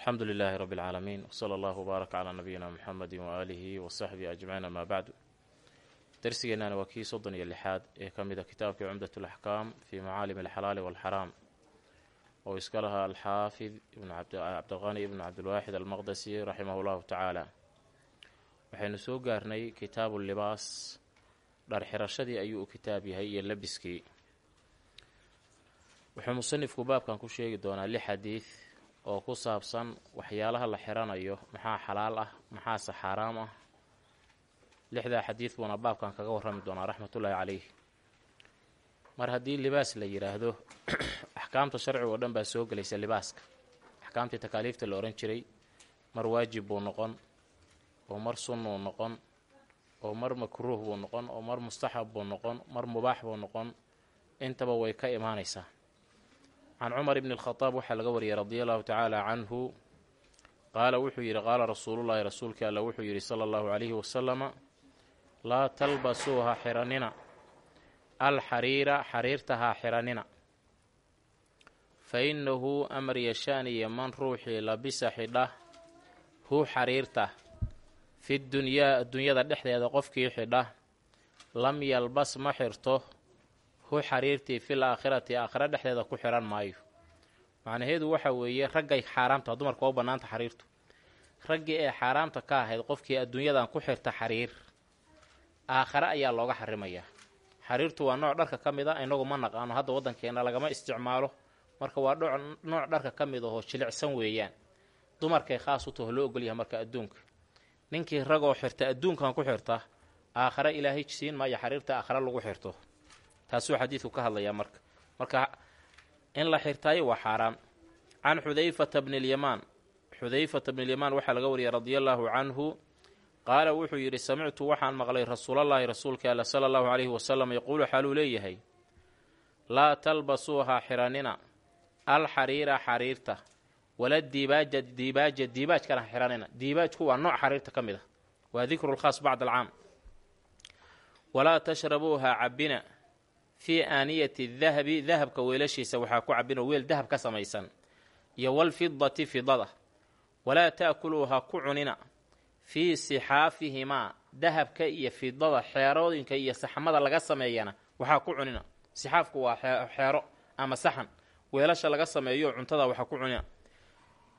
alxamdu lilaahi rabbi اlcaalamiin wsala allahu wbaarak calaa nabiyina muxamedi waaalihi wasaxbihi ajmaciin amaa bacdu darsigeennana waa kii soddon iyo lixaad ee ka mida kitaabkii cumdat alaxkaam fii macaalim alxalaali walxaraam oo iska lahaa alxaafid cabdilqani ibnu cabdilwaaxid almaqdasi raximah llahu tacaala. Waxaynu soo gaarnay kitaabu libaas dharxirashadii ayuu u kitaab yahay iyo labiskii. Wuxuu musanifku baabkan ku sheegi doonaa lix xadiid oo ku saabsan waxyaalaha la xiranayo. Maxaa xalaal ah maxaase xaaraam ah? Lixdaa xadiid buuna baabkan kaga warrami doonaa raxmatullaahi caleyh mar haddii libaas la yidhaahdo axkaamta sharciga oo dhan baa soo gelaysa libaaska. Axkaamtii takaaliifta la odhan jiray mar waajib buu noqon oo mar sunnuu noqon oo mar makruuh buu noqon oo mar mustaxab buu noqon mar mubaax buu noqon. Intaba way ka imaanaysaa can cumar ibni alkhadaab waxaa laga wariyay radia allahu tacaala canhu qaala wuxuu yidhi qaala rasuulullaahi rasuulkii alla wuxuu yidhi sala allahu calayhi wasalama laa talbasuu ha xiranina alxariira xariirta ha xiranina fa innahu amar yashaaniya man ruuxii labisa xidha hu xariirta fi dunyaa adduunyada dhexdeeda qofkii xidha lam yalbas ma xirto hu xariirtii fil aakhirati aakhira dhexdeeda ku xihan maayo. Macnaheedu waxa weeye raggay xaaraamta dumarka u bannaanta xariirtu. Raggii ee xaaraamta ka ahayd qofkii adduunyadan ku xirta xariir aakhare ayaa looga xarimayaa xariirtu waa nooc dharka ka mid a inagu ma naqaano hadda waddankeenna lagama isticmaalo. Marka waa nooc dharka ka mid ahoo jilicsan weeyaan. Dumarkay khaas u taho loo ogolyahay marka adduunka. Ninkii ragoo xirta adduunkan ku xirta aakhare ilaahay siin maayo xariirta aakhare lagu xirto taasuu xadiidku ka hadlayaa marka. Marka in la xirtaayo waa xaaraam can xudayfata bni lyamaan xudayfata bnilyamaan waxaa laga wariyay radia allaahu canhu qaala wuxuu yidhi samictu waxaan maqlay rasuulallaahi rasuulka alla sala allahu calayhi wasalam yaquulu xaaluu leeyahay laa talbasuuha xiranina alxariira xariirta wala diibaaja diibaaja diibaajkana xiranina. Diibaajku waa nooc xariirta ka mid a waa dikru lkhaas bacda alcaam. Walaa tashrabuuha cabina fii aaniyati dahabi dahabka weelashiisa waxaa ku cabinoo weel dahab ka samaysan iyo walfidati fidada walaa ta'kuluuha ku cunina fii sixaafihimaa dahabka iyo fidada xeerooyinka iyo saxmada laga sameeyana waxaa ku cunina. Sixaafku waa xeero ama saxan weelasha laga sameeyo cuntada waxaa ku cunina.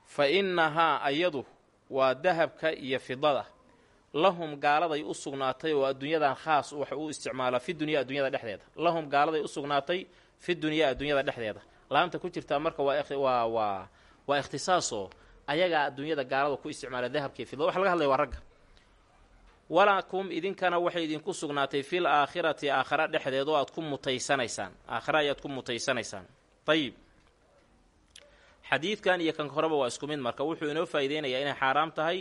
Fa innahaa ayadu waa dahabka iyo fidada lahum gaaladay u sugnaatay oo adduunyadan khaas wax uu isticmaalaa fi dunyaa adduunyada dhexdeeda. Lahum gaaladay u sugnaatay fi dunyaa adduunyada dhexdeeda. Laamta ku jirtaa marka waa waa waa ikhtisaasoo ayagaa adduunyada gaalada ku isticmaala dahabkii fidada waxa laga hadlaya waa ragga. Walakum idinkana waxay idinku sugnaatay fil aakhirati aakhara dhexdeed oo aad ku mutaysanaysaan. Aakhara ayaad ku mutaysanaysaan. Ayib xadiidkan iyo kan horeba waa isku mid marka. Wuxuu inoo faa'iideynayaa inay xaaraam tahay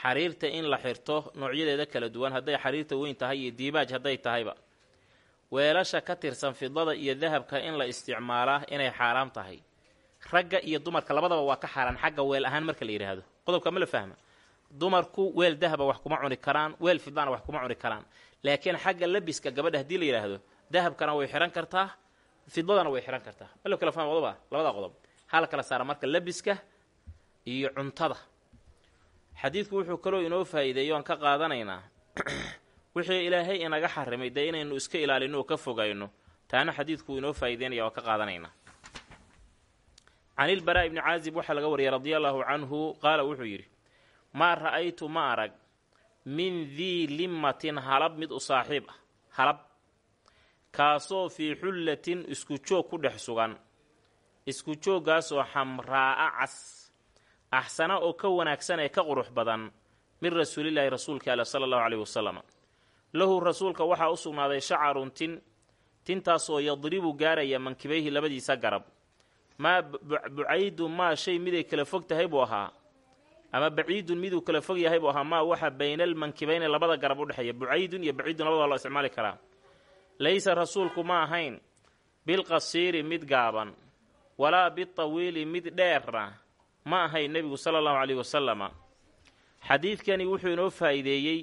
xariirta in la xirto noocyadeeda kala duwan hadday xariirta weyn tahay iyo diibaaj hadday tahayba. Weelasha ka tirsan fidada iyo dahabka in la isticmaalaa inay xaaraam tahay. Ragga iyo dumarka labadaba waa ka xaaraan xagga weel ahaan marka la yidhaahdo qodobka ma la fahma dumarku weel dahaba wax kuma cuni karaan weel fidana wax kuma cuni karaan. Laakiin xagga labiska gabadha haddii la yidhaahdo dahabkana way xihan kartaa fidadana way xihan kartaa. Malo kala fahma qodoba labada qodob. Hala kala saara marka labiska iyo cuntada xadiidku wuxuu kaloo inoo faa'iideeyo aan ka qaadanaynaa wixii ilaahay inaga xarimay dee inaynu iska ilaalino oo ka fogayno taana xadiidku inoo faa'iideynaya waa ka qaadanaynaa. Can ilbaraa ibni caazib waxaa laga wariyay radia allaahu canhu qaala wuxuu yidhi maa ra'aytu ma arag min dii limmatin halab mid u saaxiib ah halab kaasoo fii xullatin isku joog ku dhex sugan isku jooggaasoo xamraa'a cas axsana oo ka wanaagsan ee ka qurux badan min rasuulilaahi rasuulka alla sala allahu caleyhi wasalam lahu rasuulka waxaa u sugnaaday shacarun tin tintaasoo yadribu gaaraya mankibayhi labadiisa garab. Maa bucaydu maa shay miday kala fog tahay buu ahaa. Ama baciidun miduu kala fog yahay buu ahaa maa waxa baynaalmankibayni labada garab u dhexeeya bucaydun iyo baciidun labadaba loo isticmaali karaa. Laysa rasuulku ma ahayn bilqasiiri mid gaaban walaa bitawiili mid dheerna ma ahayn nebigu sala allahu caleyhi wasalama xadiidkani wuxuu inoo faa'iideeyey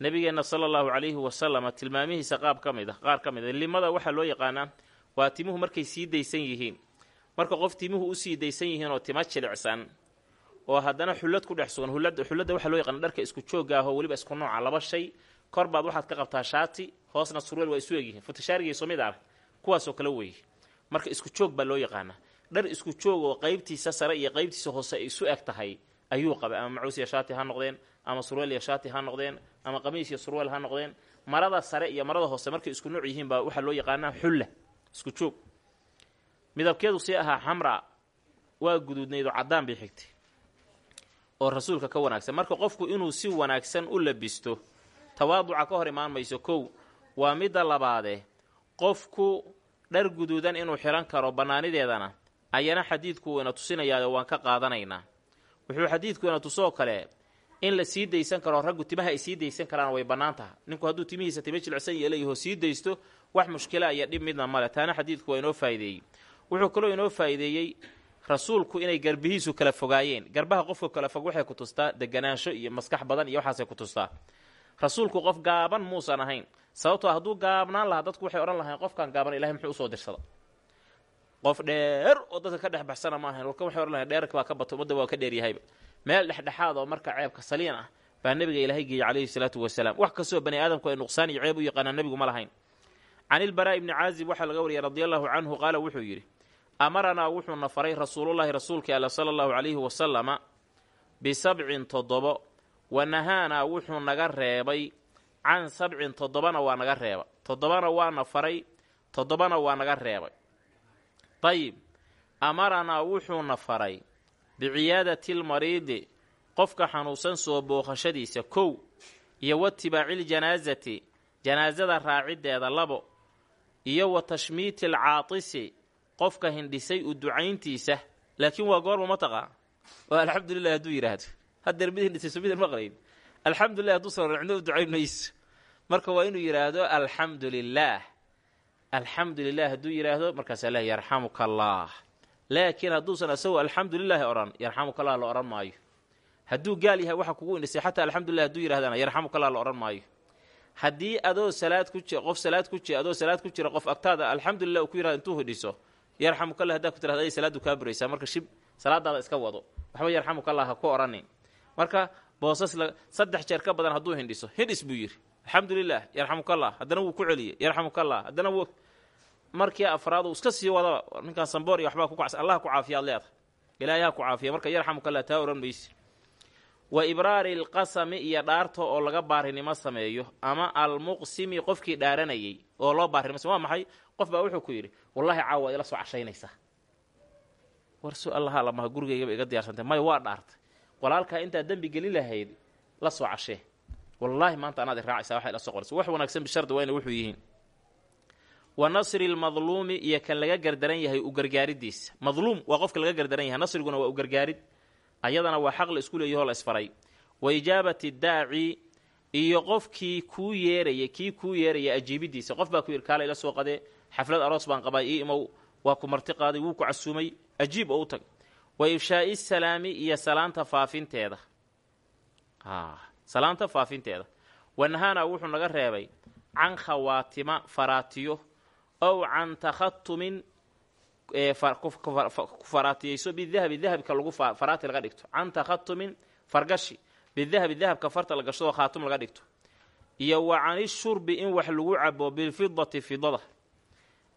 nebigeenna sala allahu calayhi wasalama tilmaamihiisa qaab ka mid a qaar ka mid a. Limada waxaa loo yaqaanaa waa timuhu markay sii daysan yihiin. Marka qof timuhu u sii daysan yihiin oo tima jilicsan oo haddana xullad ku dhex sugan xulladda waxaa loo yaqaana dharka isku joogga ahoo weliba isku nooca laba shay kor baad waxaad ka qabtaa shaati hoosna surweel waa isu egyihiin futashaarigayso mid arag kuwaasoo kale weeye marka isku joog baa loo yaqaanaa dhar isku joog oo qaybtiisa sare iyo qaybtiisa hoose ay isu eg tahay ayuu qabay. Ama macuus iyo shaati ha noqdeen ama surweel iyo shaati ha noqdeen ama qamiis iyo surweel ha noqdeen. Marada sare iyo marada hoose markay isku nooc yihiin baa waxaa loo yaqaanaa xulla isku joog. Midabkeedu sii ahaa xamra waa guduudnaydoo caddaan bay xigtay oo rasuulka ka wanaagsan. Marka qofku inuu si wanaagsan u labisto tawaaduca ka hor imaan mayso kow waa midda labaadee qofku dhar guduudan inuu xidhan karo bannaanideedana ayana xadiidku wayna tusinayaayo waan ka qaadanaynaa. Wuxuu xadiidkuina tusoo kale in la sii daysan karo raggu timaha ay sii daysan karaan way bannaan taha ninku hadduu timihiisa time jilicsan yeelayaho sii daysto wax mushkila iyo dhib midna male taana xadiidku waa inoo faa'ideeyey. Wuxuu kaloo inoo faa'iideeyey rasuulku inay garbihiisu kala fogaayeen. Garbaha qofka kala fog waxay ku tustaa deganaansho iyo maskax badan iyo waxaasay ku tustaa. Rasuulku qof gaaban muusan ahayn. Sababtoo hadduu gaabnaan lahaa dadku waxay odhan lahayn qofkan gaaban ilahay muxuu u soo dirsada qof dheer oo dadka ka dhex baxsana ma ahayn warkan waxay odhan lahayn dheerka baa ka bato ummadda waa ka dheeryahayba meel dhexdhexaad oo marka ceebka saliin ah baa nebiga ilaahay geeyey calayhi salaatu wasalaam. Wax kastoo bani aadamku ay nuqsaan iyo ceeb u yaqaanaa nebigu ma lahayn. Can ilbaraa ibni caazib waxaa laga wariyay radi allahu canhu qaala wuxuu yidhi amaranaa wuxuuna faray rasuulullaahi rasuulkii alla sala allahu calayhi wasalama bisabcin toddobo wa nahaanaa wuxuu naga reebay can sabcin toddobana waa naga reeba toddobana waana faray toddobana waa naga reebay dayib amaranaa wuxuuna faray biciyaadati lmariidi qofka xanuunsan soo booqashadiisa kow iyo watibaaciljanaasati janaasada raaciddeeda labo iyo wa tashmiiti alcaatisi qofka hindhisay u ducayntiisa. Laakiin waa goorma ma taqaa waa alxamdulilah hadduu yidhaahdo. Haddeer mid hindhisay so midan maqlayn alxamdulilah hadduusan oran cidna u ducayn mayso. Marka waa inuu yidhaahdo alxamdu lilaah alxamdu lilah hadduu yidhaahdo markaasaa leh yarxamuka allah laakiin hadduusan isagoo alxamdu lilaahi odhan yarxamukallah la odhan maayo. Hadduu gaal yahay waxa kugu indhisay xataa alxamdulilah haduu yidhahdana yarxamukallah la odhan maayo. Haddii adoo salaad ku qof salaad ku adoo salaad ku jira qof agtaada alxamdulilah uu ku yiraahdo intuu hidhiso yarxamukallah haddaa ku tirahda ay salaaddu kaa buraysaa. Marka shib salaadaada iska wado. Waxba yarxamukallah ha ku odhanin marka boosas saddex jeer ka badan hadduu hindhiso hindhis buu yidhi alxamdulilah yarxamukallah haddana wuu ku celiyey yarxamukallah haddana wuu markii afraad uu iska sii wadaba ninkaan samboor iyo ku kacsan allah ku caafiyaad leedahay ilaahay ha ku caafiya. Marka yarxamukallah taa odhan mayse wa ibraari lqasami iyo dhaarta oo laga baarinimo sameeyo ama almuqsimi qofkii dhaaranayey oo loo baarinimo waa maxay? Qof baa wuxuu ku yidhi wallaahi caawa waad ila soo cashaynaysaa war su allaha lamaha gurigaygaba iga diyaarsantay maya waa dhaartay. Walaalkaa intaad dembi geli lahayd la soo cashee wallaahi maanta anaad raacaysaa waxay la soo qoraysa wax wanaagsan bishardi waa inay wuxuu yihiin. Wa nasri lmadluumi iyo kan laga gardaran yahay u gargaaridiisa madluum waa qofka laga gardaran yahay. Nasriguna waa u gargaarid. Ayadana waa xaq la isku leeyahoo la isfaray. Wa ijaabati daaci iyo qofkii kuu yeeraya kii kuu yeeraya ajiibidiisa. Qof baa ku yidhi kaala ila soo qadee xaflad aroos baan qabaa ii imow waa ku marti qaaday wuu ku casuumay. Ajiib oo u tag. Wa ifshaa'i salaami iyo salaanta faafinteeda salaanta faafinteeda. Wanahaana wuxuu naga reebay can khawaatima faraatiyo ow can takhatumin faraatiyeyso bidahabi dahabka lagu faraati laga dhigto. Can takhatumin fargashi bidahabi dahabka farta la gashadoo khaatum laga dhigto. Iyo wa canishurbi in wax lagu cabo bilfidati fidada.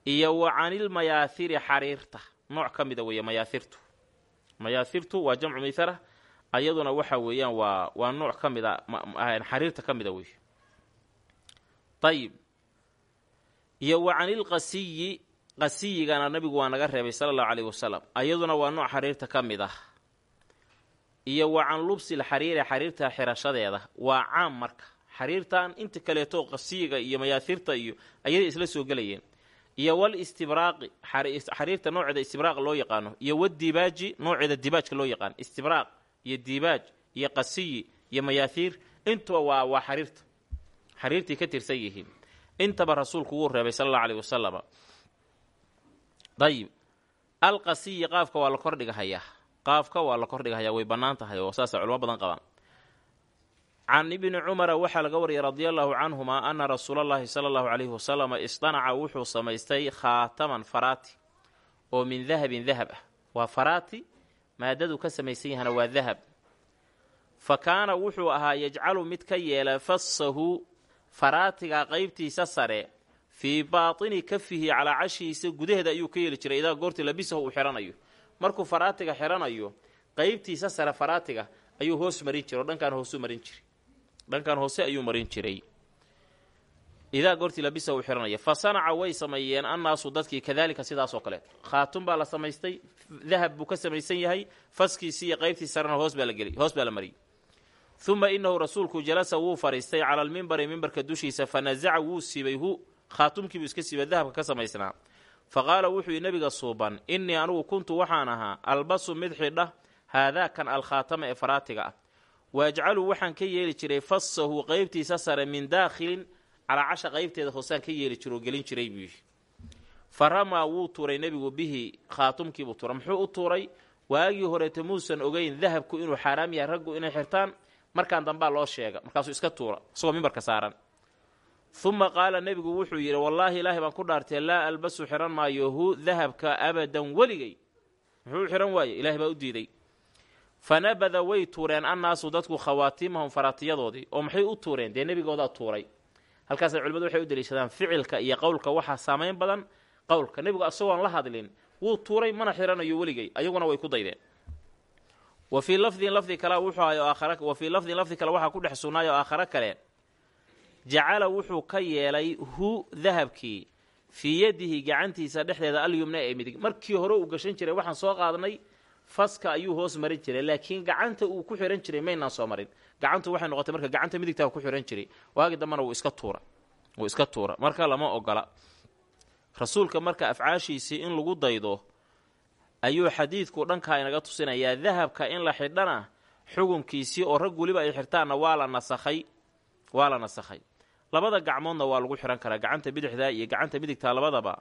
Iyo wa canilmayaahiri xariirta. Nooc ka mida weeye mayaahirtu mayaahirtu waa jamcu mithara ayaduna waxa weeyaan waa waa nooc ka mida xariirta ka mida weeye ayib iyo wa canilqasiyi qasiyigana nabigu waa naga reebay sala allahu caleyhi wasalam. Ayaduna waa nooc xariirta ka mid ah iyo wa can lubsil xariiri xariirta xirashadeeda. Waa caam marka. Xariirtan inta kaleeto qasiyiga iyo mayaahirta iyo ayaday isla soo gelayeen. Iyo wal istibraaqi xariirta nooceeda istibraaq loo yaqaano. Iyo wadibaaji nooceeda dibaajka loo yaqaano istibraaq iyo dibaaj iyo qasiyi iyo mayaahiir intuba waa waa xariirta. Xariirtii ka tirsan yihiin. Intaba rasuulku wuu reebay sala allahu aleyhi wasalama dayib alqasiyi qaafka waa la kordhigahayaa qaafka waa la kordhigahayaa way bannaan tahay oo saasa culamo badan qabaan. Can ibni cumara waxaa laga wariyay radia allahu canhumaa ana rasuula llahi sala allahu calayhi wasalama isdanaca wuxuu samaystay khaataman faraati oo min dahabin dahab ah. Waa faraati maadadu ka samaysan yahana waa dahab. Fa kaana wuxuu ahaa yajcalu mid ka yeela fasahu faraatiga qaybtiisa sare fii baatini kafihi calaa cashiisa gudaheeda ayuu ka yeeli jiray idaa goortii labisahu uu xihanayo markuu faraatiga xihanayo qaybtiisa sare faraatiga ayuu hoos marin jiray oo dhankaan hoosu marin jiray. Dhankan hoose ayuu marin jiray idaa goortii labisa uu xihanaya fa sanaca way sameeyeen annaasu dadkii kadaalika sidaas oo kaleeto khaatun baa la samaystay dahab buu ka samaysan yahay faskiisii iyo qaybtii sarena hoos baa la geliy hoos baa la mariyey. Uma inahu rasuulku jalasa wuu fadhiistay cala almimbari mimbarka dushiisa fa nasaca wuu siibay hu khaatumkiibuu iska siibay dahabka ka samaysnaa. Fa qaala wuxuu yidhi nabiga suuban innii anugu kuntu waxaan ahaa albasu mid xidha haadaakan alkhaatama ee faraatiga ah. Waajcalu waxaan ka yeeli jiray fasahu qaybtiisa sare min daakhilin calaa casha qaybteeda hoosaan ka yeeli jiro oo gelin jiray buu yidhi. Fa ramaa wuu tuuray nebigu bihi khaatumkiibuu tuuray. Muxuu u tuuray waagii horeeta muusan ogeyn dahabku inuu xaaraam yahay raggu inay xirtaan markaan dambaa loo sheega. Markaasuu iska tuura isagoo mimbarka saaran. Uma qaala nebigu wuxuu yidhi wallaahi ilaahay baan ku dhaartee laa albasu xihan maayo hu dahabka abadan weligay. Muxuu xihan waaye ilaahay baa u diiday. Fanabada way tuureen annaasu dadku khawaatiimahum faraatiyadoodii oo maxay u tuureen? Dee nebigoodaa tuuray halkaasay culimmadu waxay u daliishadaan ficilka iyo qowlka waxaa saamayn badan. Qowlka nebigu asagoon la hadlin wuu tuuray mana xihanayo weligay ayaguna way ku daydeen. Wa fii lafdin lafdi kale wuxuu ahay aakhara wa fii lafdin lafdi kale waxaa ku dhex sugnaay oo aakhare kale. Jacala wuxuu ka yeelay hu dahabkii fii yadihi gacantiisa dhexdeeda alyumna ee midig. Markii hore uu gashan jiray waxaan soo qaadnay faska ayuu hoos marin jiray laakiin gacanta uu ku xihan jiray maynaan soo marin. Gacantu waxay noqotay marka gacanta midigtaa ku xihan jiray. Waagi dambana wuu iska tuura wuu iska tuura. Marka lama ogola. Rasuulka marka afcaashiisii in lagu daydo ayuu xadiidku dhankaa inaga tusinayaa dahabka in la xidhana xukunkiisii oo rag weliba ay xirtaanna waa la nasakhay waa la nasakhay. Labada gacmoodna waa lagu xihan karaa gacanta bidixdaa iyo gacanta midigtaa labadaba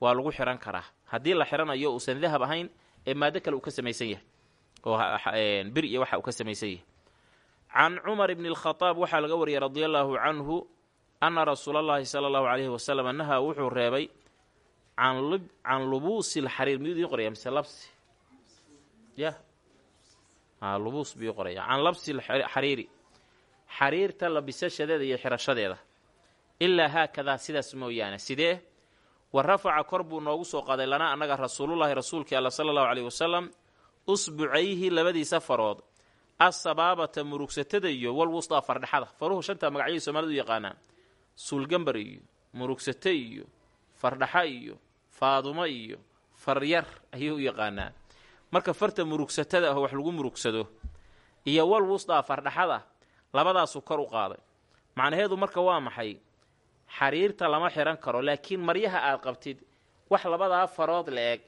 waa lagu xihan karaa. Haddii la xihanayo uusan dahab ahayn ee maado kale uu ka samaysan yahay oo bir iyo waxa uu ka samaysan yahay. Can cumar bni alkhadaab waxaa laga wariyay radia allaahu canhu anna rasuula allahi sala allahu calayhi wasalam nahaa wuxuu reebay can lubuusi lxariir miyuu idiin qoraya mise labsi? Ya. Lubuus biyuu qoraya can labsi xariiri. Xariirta labisashadeeda iyo xirashadeeda. Ilaa haakadaa sidaas mooyaane. Sidee wa rafaca kor buu noogu soo qaaday lana annaga rasuulullaahi rasuulkii alla sala allahu caleyhi wasalam usbucayhi labadiisa farood assabaabata murugsatada iyo walwustaa fardhexada. Faruhu shantaa magacyadii soomaalida u yaqaanaa suulgambar iyo murugsate iyo fardhaxa iyo faadumo iyo faryar ayuu u yaqaanaa. Marka farta murugsatada ah wax lagu murugsado iyo wal wusdaa fardhaxada labadaasuu kor u qaaday. Macnaheedu marka waa maxay xariirta lama xihan karo laakiin maryaha aad qabtid wax labadaa farood la eg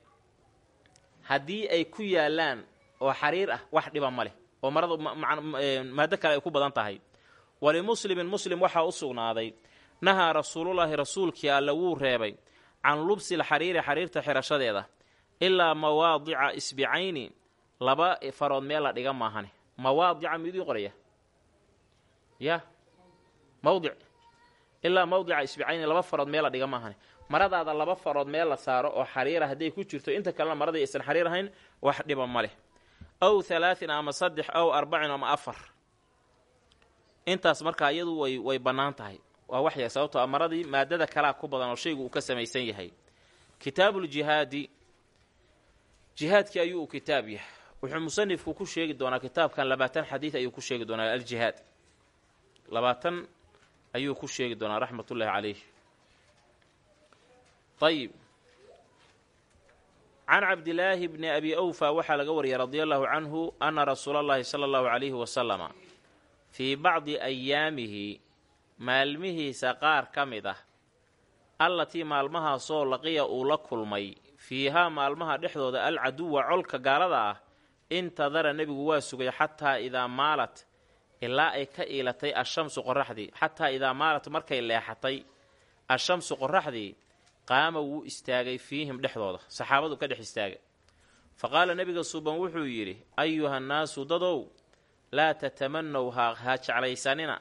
haddii ay ku yaallaan oo xariir ah wax dhiba ma leh oo maradu maado kale ay ku badan tahay. Walimuslimin muslim waxaa u sugnaaday nahaa rasuulullaahi rasuulkii alle wuu reebay can lubsil xariiri xariirta xirashadeeda ilaa mawaadica isbicayni laba farood meel la dhiga maahane. Mawaadica miyudii qoraya. Ya mawdic ilaa mawdica isbicayni laba farood meel la dhiga maahane maradaada laba farood meel la saaro oo xariira hadday ku jirto inta kalena maradii aysan xariir ahayn wax dhiba ma leh. Aw halaatin ama saddex aw arbacin ama afar. Intaas markaa iyadu way way bannaan tahay. Waa waxya sababtoo a maradii maadada kalaa ku badan oo shaygu uu ka samaysan yahay. Kitaabuuljihaadi jihaadkii ayuu uu kitaab yahay. Wuxuu musanifku ku sheegi doonaa kitaabkan labaatan xadiid ayuu ku sheegi doonaa aljihaad. Labaatan ayuu ku sheegi doonaa raxmatullaahi calayh ayib can cabdilaahi bni abi awfa waxaa laga wariyay radia allahu canhu ana rasuula allahi sala allahu calayhi wasalama fii bacdi ayaamihi maalmihiisa qaar ka mid ah allatii maalmahaasoo laqiya uu la kulmay fiihaa maalmaha dhexdooda alcaduwa colka gaalada ah intadara nebigu waa sugay xataa idaa maalat ilaa ay ka iilatay ashamsu qoraxdii xataa idaa maalat markay leexatay ashamsu qoraxdii qaama wuu istaagay fiihim dhexdooda saxaabadu ka dhex istaagay. Fa qaala nebiga suuban wuxuu yidhi ayuhannaasu dadow laa tatamanaw ha ha jeclaysanina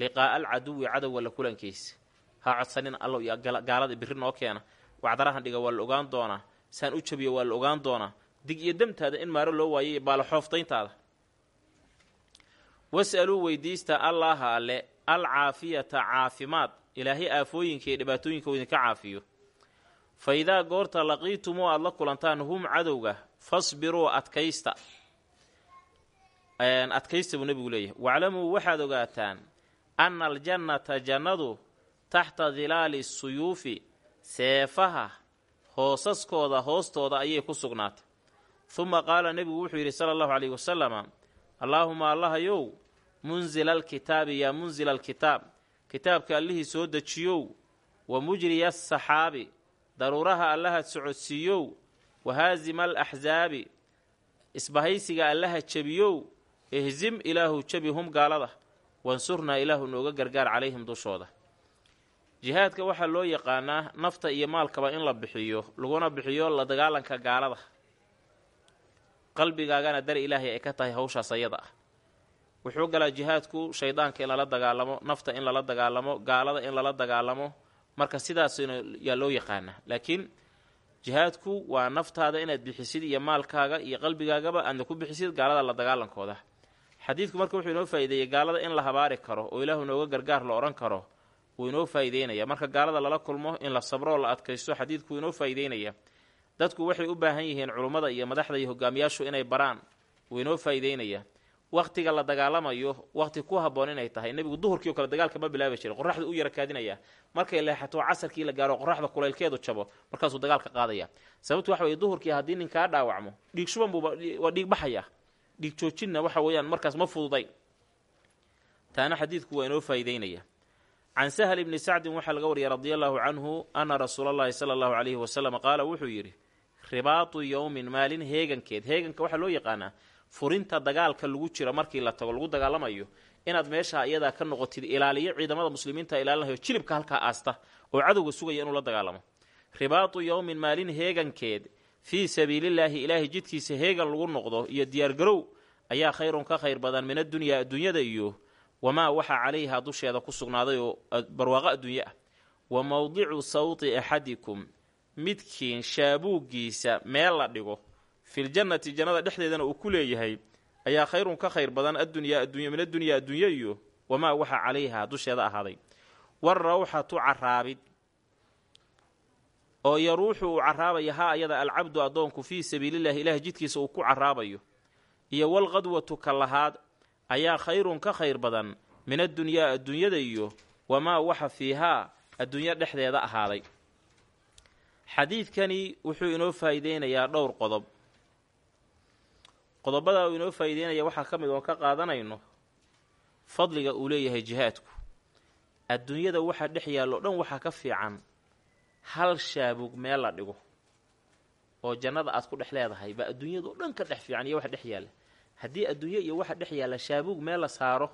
liqaa'a alcaduwi la kulankiisa ha codsanina allow iyo gaalada birri noo keena wacdarahan dhiga waa la ogaan doonaa saan u jabiyo waa la ogaan doonaa dig iyo demtaada in maaro loo waayay baalaxooftayntaada was'aluu weydiista allaaha alle alcaafiyata caafimaad. Ilaahay aafooyinka iyo dhibaatooyinka uu idinka caafiyo. Fa idaa goorta laqiitumuu aada la kulantaan hum cadowga fasbiruu adkaysta. Adkaysta buu nebigu leeyahay. Waclamuu waxaad ogaataan anna aljannata jannadu taxta dilaali suyuufi seefaha hoosaskooda hoostooda ayay ku sugnaatay. Huma qaala nebigu wuxuu yidhi sala allahu calayhi wasalama allaahuma allahayow munzila alkitaabi yaa munzila alkitaab. Kitaabka allihii soo dejiyow wa mujriya asaxaabi daruuraha allaha socodsiiyow wa haasima alaxsaabi isbahaysiga allaha jebiyow ihzim ilaahu jebi hum gaalada wansurnaa ilaahu nooga gargaar calayhim dushooda. Jihaadka waxaa loo yaqaanaa nafta iyo maalkaba in la bixiyo laguna bixiyo la dagaalanka gaalada. Qalbigaagana dar ilaahay ay ka tahay hawshaas ayada ah wuxuu galaa jihaadku shaydaanka in lala dagaalamo nafta in lala dagaalamo gaalada in lala dagaalamo. Marka sidaasna yaa loo yaqaanaa laakiin jihaadku waa naftaada inaad bixisid iyo maalkaaga iyo qalbigaagaba aadna ku bixisid gaalada la dagaalankooda xadiidku marka wuxuu inoo faa'ideeyey gaalada in la habaari karo oo ilaahu nooga gargaar la odhan karo wuu inoo faa'ideynaya marka gaalada lala kulmo in la sabroo la adkaysto xadiidku inoo faa'ideynaya dadku waxay u baahan yihiin culummada iyo madaxda iyo hogaamiyaashu inay baraan wuu inoo faa'ideynaya wakhtiga la dagaalamayo wakhti ku habboon inay tahay. Nebigu duhurkii o kale dagaalka ma bilaabi jiray. Qoraxdu u yara kaadinaya markay leexato casarkii la gaaro qoraxda kulaylkeedu jabo. Markaasuu dagaalka qaadaya. Sababtu waxa weye duhurkii haddii nin kaa dhaawacmo dhiig shuban buuba waa dhiig baxaya. Dhiig joojinna waxa weeyaan markaas ma fududay. Taana xadiidku waa inoo faa'ideynaya can sahal ibni sacdin waxaa laga wariyay radia allahu canhu ana rasuula allahi sala allahu calayhi wasalam qaala wuxuu yidhi ribaatu yowmin maalin heegankeed. Heeganka waxaa loo yaqaanaa furinta dagaalka lagu jira markii la tago lagu dagaalamayo inaad meesha iyadaa ka noqotid ilaaliyo ciidamada muslimiinta ilaalinayo jilibka halkaa aasta oo cadowga sugaya inuu la dagaalamo. Ribaatu yowmin maalin heegankeed fii sabiilillaahi ilaahay jidkiisa heegan lagu noqdo iyo diyaargarow ayaa khayrun ka khayr badan min addunyaa adduunyada iyo wamaa waxa calayhaa dusheeda ku sugnaaday oo barwaaqo adduunye ah. Wa mowdicu sawti axadikum midkiin shaabuuggiisa meel la dhigo filjannati jannada dhexdeedana uu ku leeyahay ayaa khayrun ka khayr badan addunyaa addunya min addunyaa adduunye iyo wamaa waxa calayhaa dusheeda ahaaday. War rawxatu caraabid oo yaruuxu uu carraabaya haa ayada alcabdu addoonku fii sabiilillahi ilaah jidkiisa uu ku carraabayo. Iyo walqadwatu ka lahaad ayaa khayrun ka khayr badan min addunyaa adduunyada iyo wamaa waxa fiihaa adduunyo dhexdeeda ahaaday. Xadiidkani wuxuu inoo faa'iideynayaa dhowr qodob qodobada uu inoo faa'iideynaya waxaa ka mid oon ka qaadanayno fadliga uu leeyahay jihaadku. Adduunyada waxa dhex yaallo dhan waxaa ka fiican hal shaabug meel la dhigo oo jannada aad ku dhex leedahay baa adduunyadao dhan ka dhex fiican iyo waxa dhex yaalla. Haddii adduunyo iyo waxa dhex yaalla shaabuug meel la saaro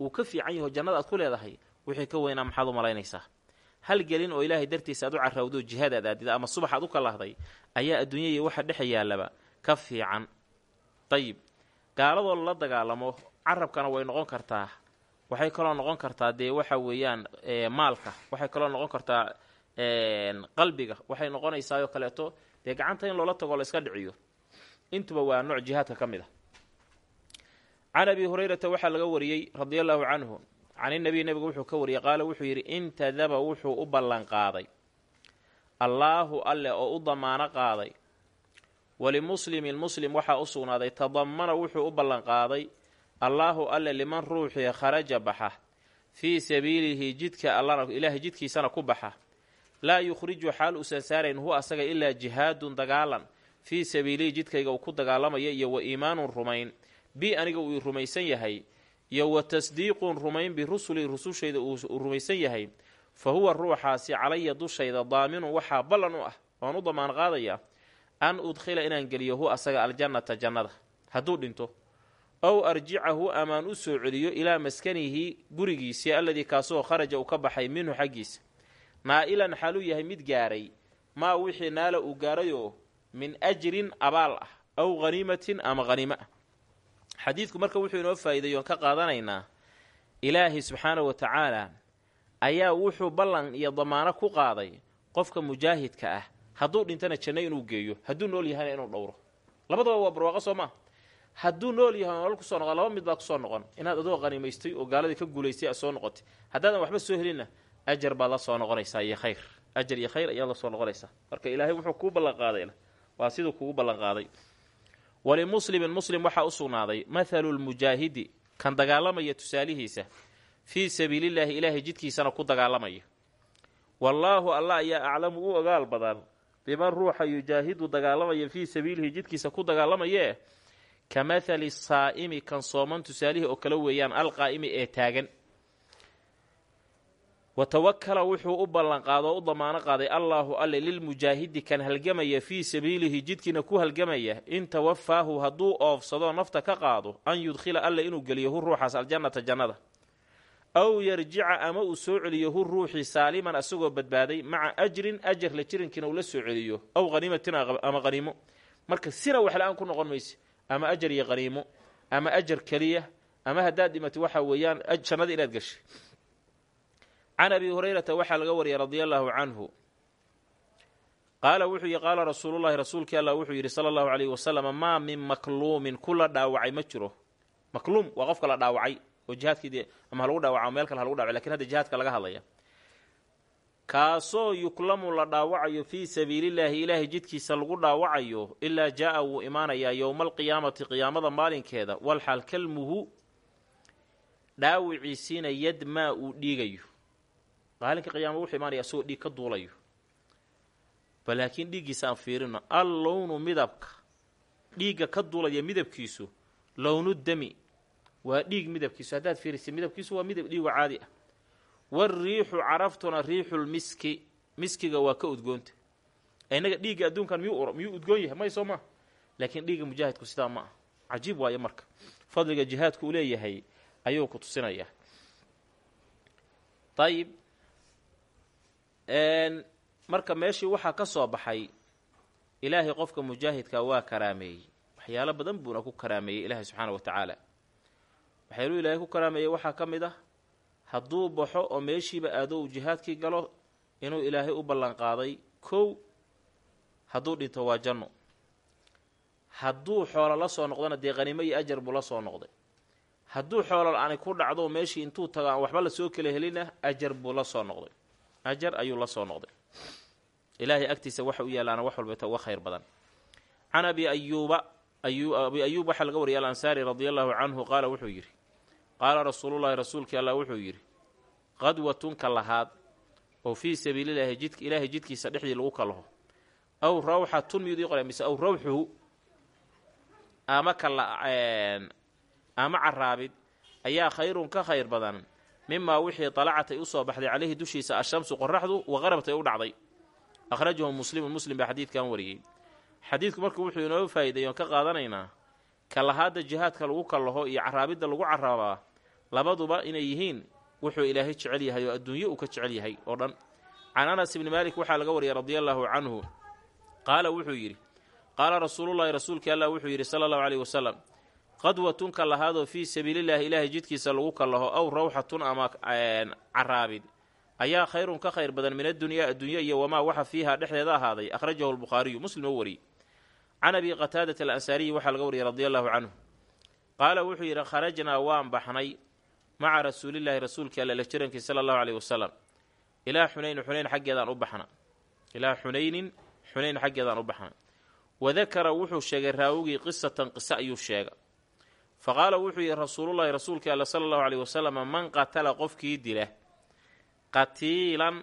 uu ka fiican yaho jannada aad ku leedahay wixii ka weynaa maxaad u malaynaysaa. Hal gelin oo ilaahay dartiisa aad u carrawdo jihaad aad aadida ama subax aad u kalahday ayaa adduunya iyo waxa dhex yaallaba ka fiican dayib gaaladoo lala dagaalamo carabkana way noqon kartaa waxay kaloo noqon kartaa dee waxa weeyaan maalka waxay kaloo noqon kartaa qalbiga waxay noqonaysaayoo kaleeto dee gacanta in loola tago la iska dhiciyo. Intuba waa nooc jihaadka ka mid a can abi hurayrata waxaa laga wariyey radia allaahu canhu can inabiy nebigu wuxuu ka wariyey qaala wuxuu yidhi intadaba wuxuu u ballan qaaday. Allaahu alle oo u damaano qaaday walimuslimin muslim waxaa u sugnaaday tadamana wuxuu u ballan qaaday allaahu alle liman ruuxii kharaja baxa fii sabiilihi jidka allana ilaahay jidkiisana ku baxa. Laa yukhriju xaal uusan saarayn huwa asaga ilaa jihaadun dagaalan fii sabiilihi jidkayga uu ku dagaalamaya iyo wa iimaanun rumayn. Bi aniga uu rumaysan yahay iyo wa tasdiiqun rumayn birusuli rusushayda uu rumaysan yahay fa huwa ruuxaasi calaya dushayda daaminun waxaa ballan u ah oan u damaan qaadaya an udkhila inaan geliyo hu asaga aljannata jannada. Hadduu dhinto ow arjicahu amaan u soo celiyo ilaa maskanihi gurigiisii alladii kaasoo kharaja uu ka baxay minhu xaggiisa. Naa'ilan xaaluu yahay mid gaaray maa wixii naala uu gaarayoo min ajrin abaal ah aw haniimatin ama haniimo ah. Xadiidku marka wuxuu inoo faa'iiday oon ka qaadanaynaa ilaahay subxaanahu wa tacaala ayaa wuxuu ballan iyo damaano ku qaaday qofka mujaahidka ah hadduu dhintana janno inuu geeyo hadduu nool yahayna inuu dhowro. Labadaba waa barwaaqo soo maa hadduu nool yahay nolol ku soo noqon laba mid baa ku soo noqon. Inaad adoo qanimaystay oo gaaladii ka guulaystay aad soo noqotay. Haddaadan waxba soo helinna ajar baad la soo noqonaysaa iyo khayr. Ajar iyo khayr ayaad la soo noqonaysaa. Marka ilaahay wuxuu kuu ballanqaadayna waa siduu kugu ballanqaaday walimuslimin muslim waxaa u sugnaaday mathalu lmujaahidi kan dagaalamaya tusaalihiisa fii sabiilillaahi ilaahay jidkiisana ku dagaalamaya. Wallaahu allah ayaa aclamu u ogaal badan biman ruuxa yujaahidu dagaalamaya fii sabiilihi jidkiisa ku dagaalamayee ka mathali saa'imi kan sooman tusaalihii oo kale weeyaan alqaa'imi ee taagan. Wa tawakala wuxuu u ballanqaado oo u damaano qaaday allaahu alle lilmujaahidi kan halgamaya fii sabiilihi jidkiina ku halgamaya. In tawafaahu hadduu oofsadoo nafta ka qaado an yudkhila alle inuu geliyo hu ruuxaas aljannata jannada aw yarjica ama uu soo celiyo hu ruuxii saaliman asagoo badbaaday maca ajrin ajar la jirankiina uu la soo celiyo aw haniimatin ama haniimo marka sina waxla-aan ku noqon mayse ama ajar iyo qaniimo ama ajar keliya ama haddaad dhimatay waxa weeyaan jannada inaad gashay. Can abi hurayrata waxaa laga wariyay radia allaahu canhu. Qaala wuxuu yihi qaala rasuulullahi rasuulkii allah wuxuu yidhi sala allahu calayhi wasalama maa min makluumin ku la dhaawacay ma jiro. Makluum waa qofka la dhaawacay oo jihaadkii ama halagu dhaawaca meel kale halagu dhawacay laakiin hadda jihaadka laga hadlaya. Kaasoo yuklamu la dhaawacayo fii sabiilillaahi ilaahay jidkiisa lagu dhaawacayo ilaa jaa-a wuu imaanayaa yowma alqiyaamati qiyaamada maalinkeeda walxaal kalmuhu dhaawiciisiina yadmaa uu dhiigayo. Maalinka qiyaama wuxuu imaanaya asagoo dhiig ka duulayo. Ba laakiin dhiiggiisa aan fiirino al midabka dhiigga ka duulaya midabkiisu lownu dami waa dhiig midabkiisu haddaad fiirisa midabkiisu waa midab dhiigo caadi ah. Wariixu caraftuna riixulmiski miskiga waa ka udgoonta. Inaga dhiigga adduunkan miyuu udgoon yahay? May soo maa laakiin dhiigga mujaahidku sidaa ma ah cajiib waayo marka. Fadliga jihaadku uu ayuu ku tusinayaa. Ayib marka meeshii waxaa ka soo baxay ilaahay qofka mujaahidka waa karaameeyey. Waxyaalo badan buuna ku karaameeyey ilaahay subxaana wa tacaala waxyaaluu ilaahay ku karaameeyey waxaa ka mid ah. Hadduu baxo oo meeshiiba aado uu jihaadkii galo inuu ilaahay u ballanqaaday. Kow hadduu dhinto waa janno. Hadduu xoolo la soo noqdona dee qaniimo iyo ajar buu la soo noqday. Hadduu xoolo la-ani ku dhacdo meeshii intuu tago aan waxba la soo kala helina ajar buu la soo noqday. Ajar ayuu la soo noqday. Ilaahay agtiisa waxa u yaalaana wax walbata uga khayr badan. Can abi ayuuba abi ayuub waxaa laga wariyay alansaari radia allahu canhu qaala wuxuu yidhi qaala rasuulullahi rasuulkii allah wuxuu yidhi qadwatunka lahaad oo fii sabiililaahi jid ilaahay jidkiisa dhexdii lagu kalaho. Aw rawxatun miyud ii qora mise aw rawxuhu ama kala ama caraabid ayaa khayrun ka khayr badan mimaa wixii dalacatay u soo baxday caleyhi dushiisa ashamsu qoraxdu waqarabatay u dhacday. Akhrajahu muslimun muslim baa xadiidkan wariyey xadiidku marka wuxuu inoo faa'iiday oon ka qaadanaynaa kalahaadda jihaadka lagu kallaho iyo caraabidda lagu caraabaa labaduba inay yihiin wuxuu ilaahay jecel yahay oo adduunyo uu ka jecel yahay oo dhan. Can anas ibni maalik waxaa laga wariyay radia allaahu canhu qaala wuxuu yidhi qaala rasuulullahi rasuulkii allah wuxuu yidhi sala allahu caleyhi wasalam qadwatun ka lahaadoo fii sabiilillaahi ilaahay jidkiisa lagu kallaho aw rawxatun ama caraabid. Ayaa khayrun ka khayr badan min addunyaa addunya iyo wamaa waxa fiiha dhexdeeda ahaaday akhrajahu lbukhaariyu muslim oo wariyey can abi qataadata alansaariyi waxaa laga wariyay radia allahu canhu. Qaala wuxuu yidhi kharajnaa waan baxnay maca rasuulillaahi rasuulkii alla la jirankii sala allahu caleyhi wasalam. Ilaa xunayn xunayn xaggeedaan u baxna ilaa xunaynin xunayn xaggeedaan u baxna wadakara wuxuu sheegay raawigii qisatan qiso ayuu sheega fa qaala wuxuu yidhi rasuulullahi rasuulkii alla sala allahu caleyhi wasalam man qatala qofkii dila qatiilan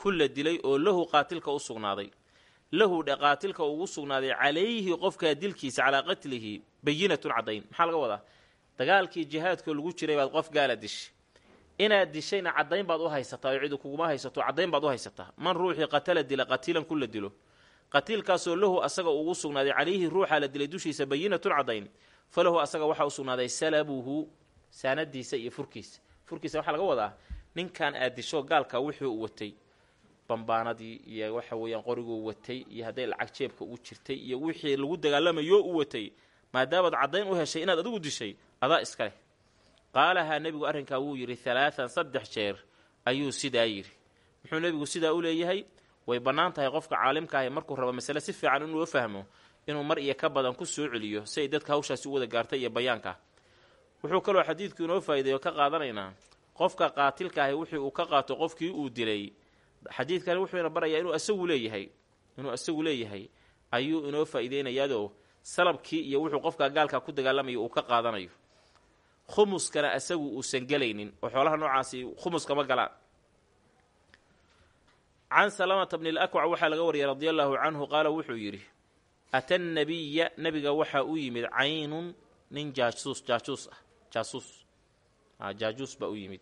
ku la dilay oo lahu qaatilka u sugnaaday lahu dhe qaatilka ugu sugnaaday calayhi qofkaa dilkiisa calaa qatlihi bayinatun caddayn. Maxaa laga wadaa? Dagaalkii jihaadkoo lagu jiray baad qof gaala dishay. Inaad dishayna caddayn baad u haysataa oo cidu kuguma haysato caddayn baad u haysataa. Man ruuxii qatala dila qatiilan ku dilo. Qatiilkaasoo lahu asaga ugu sugnaaday calayhi ruuxaa la dilay dushiisa bayinatun caddayn. Falahu asaga waxaa u sugnaaday salabuhu saanadiisa iyo furkiisa. Furkiisa waxaa laga wadaa ninkan aad disho gaalka wixii u watay bambaanadii iyo waxa weeyaan qoriguu watay iyo hadday lacag jeebka u jirtay iyo wixii lagu dagaalamayo u watay maadaamaad caddayn u heshay inaad adigu dishay adaa iska leh. Qaalahaa nebigu arrinkaa wuu yidhi halaatan saddex jeer ayuu sidaa yidhi. Muxuu nebigu sidaa u leeyahay? Way bannaan tahay qofka caalimka ahi markuu rabo masale si fiican inuu fahmo inuu mar iyo ka badan ku soo celiyo si ay dadka hawshaasi u wada gaarta iyo bayaanka. Wuxuu kaloo xadiidku inoo faa'iideeyo ka qaadanaynaa qofka qaatilka ahi wixii uu ka qaato qofkii uu dilay xadiidkani wuxuuna barayaa inuu asagu leeyahay inuu asagu leeyahay ayuu inoo faa'iideynayaadoo salabkii iyo wuxuu qofka gaalka ku dagaalamayo uu ka qaadanayo. Khumuskana asagu uusan gelaynin oo xoolaha noocaasi khumuskama galaan. Can salamata bni lakwac waxaa laga wariyay radia allaahu canhu qaala wuxuu yidhi ata nabiya nabiga waxaa u yimid caynun nin jaasuus jaajuus ah jaasuus. Jaajuus baa u yimid.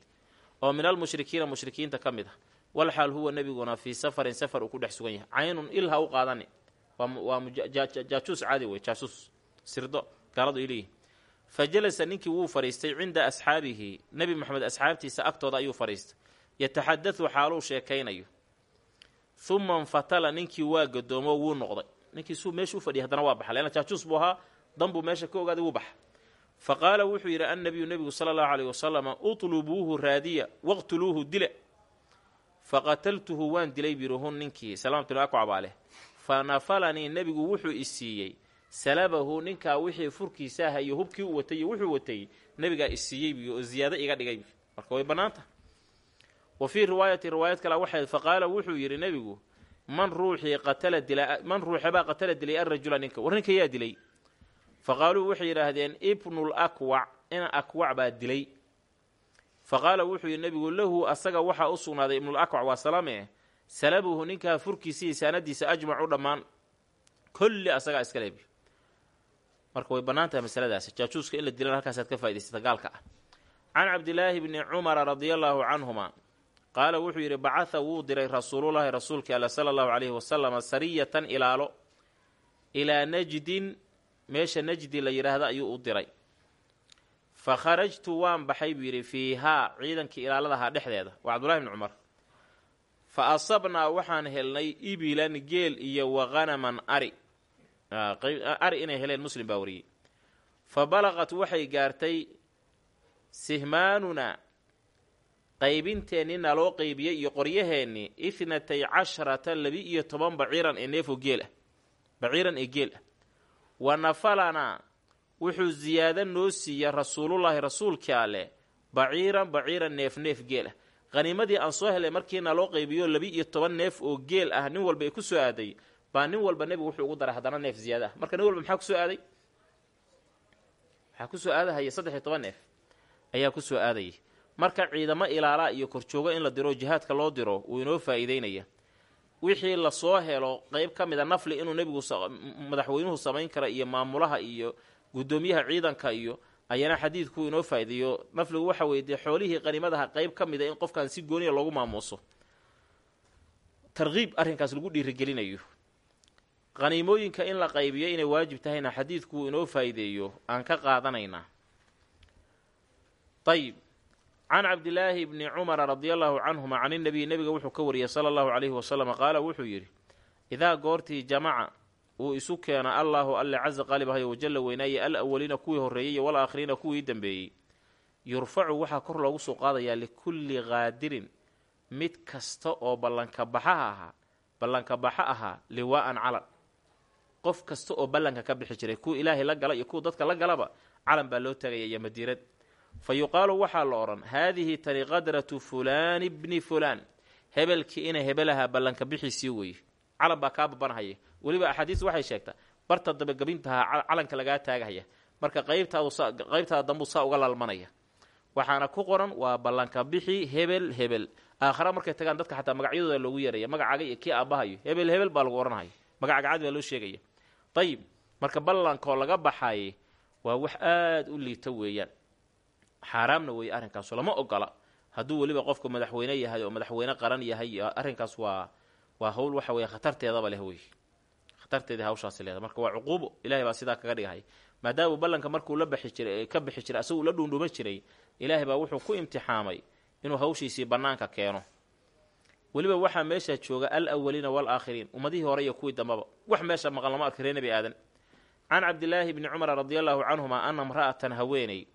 Oo min almushrikiina mushrikiinta ka mid ah walxaal huwa nebiguna fii safarin safar uu ku dhex sugan yahay. Caynun il ha u qaadani. Waa jaajuus caadi wey jaasuus sirdo gaaladu ay leeyihiin fa jalasa ninkii wuu fadhiistay cinda asxaabihi. Nebi moxamed asxaabtiisa agtooda ayuu fadhiistay. Yataxadadu xaaluu sheekaynayo. Uma infatala ninkii waa gadoomo wuu noqday. Ninkii suu meesha haddana waa baxa leanna jaajuus buu ahaa dan buu meesha ka ogaaday wuu baxa. Fa qaala wuxuu yidhi annabiyu nebigu sala allahu alayh wasalama utlubuuhu raadiya waqtuluuhu dila faqataltuhu waan dilay biruhun ninkii salaamtinu akwac leh fa nafalanii nebigu wuxuu isiiyey salabahu ninkaa wixii furkiisa aha iyo hubkii u watay iyo wuxuu watay nebigaa isiiyey oo ziyaado iga dhigay. Marka way bannaanta. Wa fii riwaayati riwaayad kale waxay faqaala wuxuu yidhi nebigu man ruuxii qatala dila man ruuxebaa qatala dilay arajula ninka war ninka yaa dilay? Fa qaaluu waxay yidhaahdeen ibnul akwac ina akwac baa dilay fa qaala wuxuu yidhi nebigu lahu asaga waxaa u sugnaaday ibnul akwac waa salame salabuhu ninkaa furkiisii saanadiisa ajmacu dhammaan. Kolli asagaa iska leebi. Marka way bannaan tahay masaladaasi jaajuuska in la dilan halkaasaad ka faa'idaysata gaalka ah. Can cabdilaahi bni cumara radia allaahu canhuma qaala wuxuu yidhi bacatha wuu diray rasuulullaahi rasuulkii alla sala allahu calayhi wasalama sariyatan ilaalo. Ilaa najdin meesha najdi la yidhaahda ayuu u diray fa kharajtu waan baxay buu yidhi fiihaa ciidankii ilaaladahaa dhexdeeda waa cabdullahi bni cumar. Fa asabnaa waxaan helnay ibilan geel iyo waqanaman ari. Ari inay heleen muslim baa wariyey. Fa balaqat waxay gaartay sihmaanuna qaybinteenni naloo qaybiyey iyo qoryaheenni ithnatay casharata labi-iyo toban baciiran ee neefoo geel ah. Baciiran ee geel ah. Wa nafalanaa wuxuu ziyaado noo siiya rasuulullaahi rasuulkii alleh baciiran baciiran neef neef geel ah. Qhaniimadii aan soo helay markii naloo qaybiyo labi-iyo toban neef oo geel ah nin walba ay ku soo aaday baa nin walba nebigu wuxuu ugu daray haddana neef ziyaada. Ah marka nin walba maxaa ku soo aaday? Waxaa ku soo aadahaya saddex iyo toban neef? Ayaa ku soo aadayay. Marka ciidamo ilaalaa iyo korjoogo in la diro jihaadka loo diro wuu inoo faa'iideynaya wixii la soo helo qeyb ka mid a nafli inuu nebigu madaxweynuhu samayn kara iyo maamulaha iyo guddoomiyaha ciidanka iyo ayana xadiidku inoo faa'ideeyo nafligu waxa weye dee xoolihii qaniimadaha qeyb ka mid a in qofkan si gooniya loogu maamuuso. Tarkiib arrinkaas lagu dhiirigelinayo. Qaniimooyinka in la qaybiyo inay waajib tahayna xadiidku inoo faa'iideeyo. Aan ka qaadanaynaa. Ayib can cabdilaahi bni cumara radia allaahu canhuma can inabiy nebiga wuxuu ka wariyey sala allahu calayhi wasalam qaala wuxuu yidhi idaa goortii jamaca uu isu keena allaahu alle casa qaalibahayo wajalla weynaaye al awaliina kuwii horreeyey wal aakhiriina kuwii dambeeyey yurfacu waxaa kor loogu soo qaadayaa likulli qaadirin mid kasta oo ballanka baxaha ahaa ballanka baxa ahaa liwaa'an calan qof kasta oo ballanka ka bixi jiray kuwa ilaahay la gala iyo kuwa dadka la galaba calan baa loo tagaya iyo madiirad fa yuqaalu waxaa la odhan haadihi tani qadratu fulaani bni fulaan. Hebelkii ina hebelahaa ballanka bixiisii weeye calan baa kaa babanahaya weliba axaadiis waxay sheegtaa barta dabagabintahaa calanka lagaa taagahaya. Marka qaybtaada dambuu saa uga lalmanaya waxaana ku qoran waa ballanka bixi hebel hebel. Aakhara markay tagaan dadka xataa magacyadooda loogu yeeraya magacaaga iyo kii aabbahayo hebel hebel baa lagu odhanaya magacaga cadi baa loo sheegaya. Dayib marka ballankoo laga baxaye waa wax aada u liito weeyaan. Xaaraamna weeye arrinkaasu lama ogola. Hadduu weliba qofku madaxweyne yahay oo madaxweyne qaran yahay arrinkaas waa waa hawl waxa weeye khatarteedaba leh wey khatarteedii hawshaasi leedahay. Marka waa cuquubo ilahay baa sidaa kaga dhigahaya maadaama ballanka markuu la baxi jiray ka bixi jiray asaguu la dhuundhuman jiray ilaahay baa wuxuu ku imtixaamay inuu hawshiisii bannaanka keeno. Weliba waxaa meesha jooga al awaliina wal aakhiriin ummadihii hore iyo kuwii dambaba. Wax meesha maqan lama ree nebi aadan can cabdilaahi bni cumara radia allaahu canhuma ana imra'atan haweeney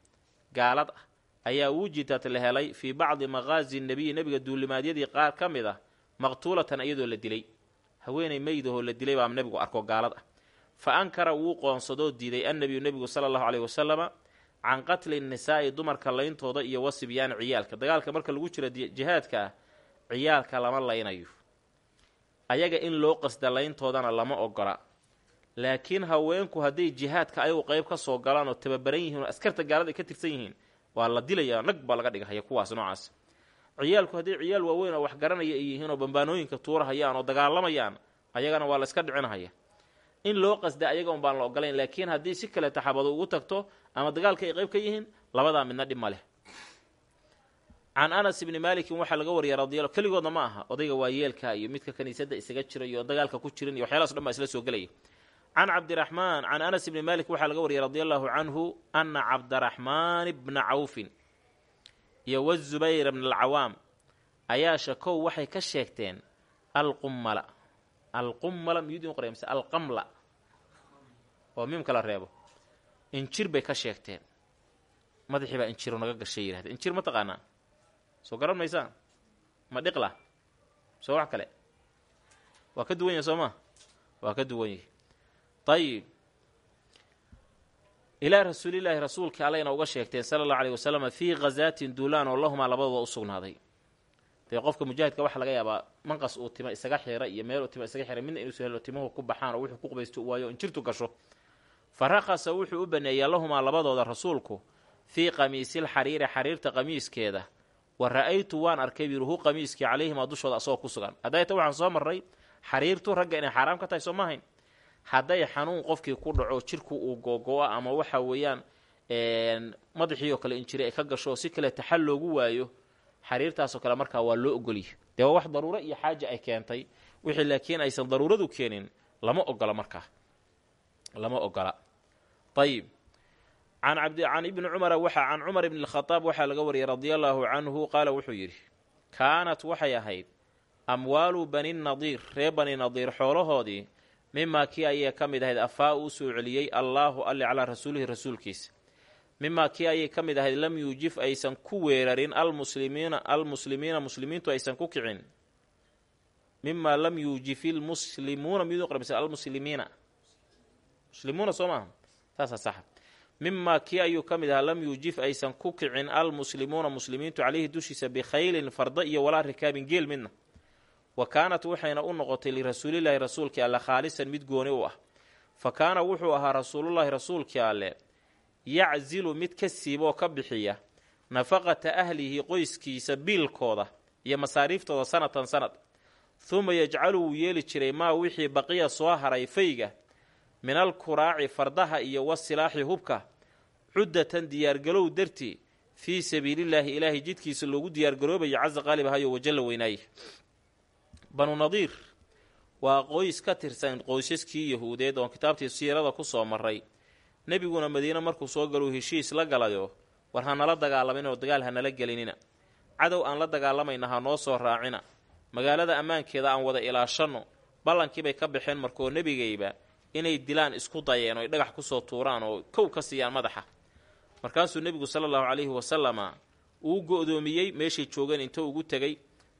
gaalad ah ayaa wujidat la helay fii bacdi maqaazi nebiyi nebiga duulimaadyadii qaar ka mid ah maqtuulatan iyadoo la dilay. Haweeney meydahoo la dilay baa nebigu arko gaalad ah fa ankara wuu qoonsadoo diiday annabiyu nebigu sala allahu caleyhi wasalama can qatli nisaa'i dumarka layntooda iyo wasibyaani ciyaalka. Dagaalka marka lagu jira jihaadka ciyaalka lama laynayo. Ayaga in loo qasda layntoodana lama ogola. Laakiin haweenku hadday jihaadka ayagu qeyb ka soo galaan oo tababaran yihiin oo askarta gaalada ay ka tirsan yihiin waa la dilayaa nag baa laga dhigahaya kuwaas noocaas ciyaalku hadday ciyaal waaweyn oo wax garanaya ay yihiin oo bambaanooyinka tuurahayaan oo dagaalamayaan ayagana waa la iska in loo qasda ayaga un baan la ogolayn laakiin haddii si kale taxabado ugu tagto ama dagaalka ay qayb ka yihiin labadaa midna dhib ma leh. Can anas ibni maalikin waxaa laga wariyay radial keligoodna ma aha odayga waayeelka iyo midka kaniisadda isaga jira iyo dagaalka ku jirin iyo waxyaalahaas dhan baa isla soo gelaya can cabdiraxmaan can anas ibni maalik waxaa laga wariyay radi allahu canhu ana cabdaraxmaan bna cawfin iyo wazubayr bna alcawaam ayaa shakow waxay ka sheegteen alqummala. Alqummala miyuudin qoraya mise alqamla. Oo miimka la reebo. Injir bay ka sheegteen. Madaxii baa injiro naga gashay yidhahde injir ma taqaanaa? Soo garan maysaa ma dhiqla? Soo wax kale. Waa ka duwan yahay soo maa waa ka duwan yahay. Ayib ilaa rasuulilaahi rasuulka allayna uga sheegteen sala allahu aleyh wasalam fii khazaatin duulaan oo lahumaa labadooda u sugnaaday. Dee qofka mujaahidka waxaa laga yaabaa manqas uu tima isaga xira iyo meel uu tima isaga xiray midna inuusu helo timuhu ku baxaan oo wuxuu ku qubaysto u waayo injirtu gasho. Fa rakhasa wuxuu u baneeyaa lahumaa labadooda rasuulku fii qamiisil xariiri xariirta qamiiskeeda. Wa ra'aytu waan arkay biruhu qamiiskii calayhimaa dushooda asagoo ku sugan. Haddayta waxaan soo marray xariirtu ragga inay xaaraam ka tahay soo maahayn hadday xanuun qofkii ku dhaco jirku uu googo-o ama waxa weeyaan madaxii oo kale injiri ay ka gasho si kale taxal loogu waayo xariirtaasoo kale markaa waa loo ogolya dee wax daruuro iyo xaaja ay keentay wixii laakiin aysan daruuradu keenin lama ogola markaa. Lama ogola. Ayib can cabdi can ibni cumara waxa can cumar ibni alkhadaab waxaa laga wariyay radia allaahu canhu qaala wuxuu yidhi kaanat waxay ahayd amwaalu bani nadiir ree bani nadiir xoolahoodii mimaa kii ayay ka mid ahayd afaa uu soo celiyey allaahu alli calaa rasuulihi rasuulkiisa. Mimaa kii ayay ka mid ahayd lam yuujif aysan ku weerarin almuslimiina almuslimiina muslimiintu aysan ku kicin. Mimaa lam yuujif ilmuslimuuna miyuu qormisa almuslimiina. Muslimuuna soo maaha? Saasaa saxa. Mimaa kii ayuu ka mid ahaa lam yuujif aysan ku kicin almuslimuuna muslimiintu caleyhi dushiisa bikhaylin farda iyo walaa rikaabin geel midna wa kaanat waxayna u noqotay lirasuulilaahi rasuulkii alle khaalisan mid gooni u ah. Fa kaana wuxuu ahaa rasuulullaahi rasuulkii alle yaczilu mid ka siiboo ka bixiya nafaqata ahlihi qoyskiisa biilkooda iyo masaariiftooda sanatan sanad. Huma yajcalu wuu yeeli jiray maa wixii baqiya soo haray fayga min alkuraaci fardaha iyo wasilaaxi hubka. Cuddatan diyaargalow dartii fii sabiilillaahi ilaahay jidkiisa loogu diyaargaroobayo casa qaalib ahayo wajalla weynaaye banu nadiir waa qoys ka tirsan qoysaskii yahuudeed oon kitaabtii siirada ku soo maray nebiguna madiine markuu soo galuu heshiis la galayo war ha nala dagaalamin oo dagaal ha nala gelinina. Cadow aan la dagaalamayna ha noo soo raacina. Magaalada ammaankeeda aan wada ilaashanno ballankiibay ka baxeen markoo nebigayba inay dilaan isku dayeen oo ay dhagax ku soo tuuraan oo kow ka siiyaan madaxa. Markaasuu nebigu sala allahu calayhi wasalama uu go-doomiyey meeshay joogeen intou ugu tegey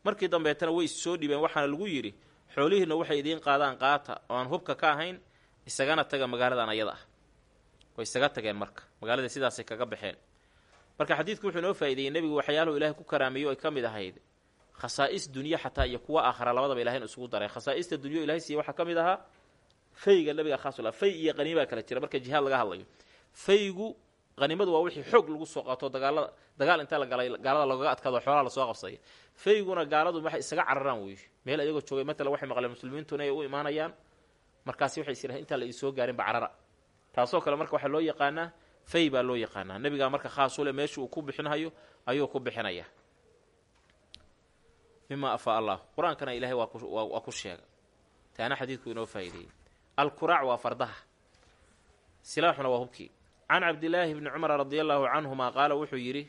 markii dambeetana way soo dhibeen waxaana lagu yidhi xoolihiinna waxay idiin qaadaan qaata oo aan hubka ka ahayn isagana taga magaaladan ayada ah. Way isaga tageen marka magaalada sidaasay kaga baxeen. Marka xadiidku wuxuu inoo faa'ideeyey nebigu waxyaaluhu ilaahay ku karaameeyo ay ka mid ahayd khasaa'is dunye xataa iyo kuwa aakhara labadaba ilahayn isugu daray. Khasaa'ista dunyo ilahay siiye waxaa ka mid ahaa fayga nabiga khaasul fay iyo qaniimaa kala jira. Marka jihaad laga hadlayo faygu qaniimadu waa wixii xoog lagu soo qaato dagaal inta la galay gaalada loogaga adkaado xoolaha la soo qabsaya fayguna gaaladu waxay isaga cararaan wey meel ayagoo joogay matala waxay maqleen muslimiintuna ay u imaanayaan. Markaasi waxay is yidhahen intaan la idin soo gaarinba carara. Taasoo kale marka waxaa loo yaqaanaa fay baa loo yaqaanaa. Nebigaa marka khaasule meesha uu ku bixinhayo ayuu ku bixinaya mima afaa allah. Qur'aankana ilaahay waa ku sheega taana xadiidku inoo faa'ideeyey alkuraac waa fardaha. Silaaxuna waa hubkii can cabdilaahi bni cumar radi allaahu canhuma qaala wuxuu yidhi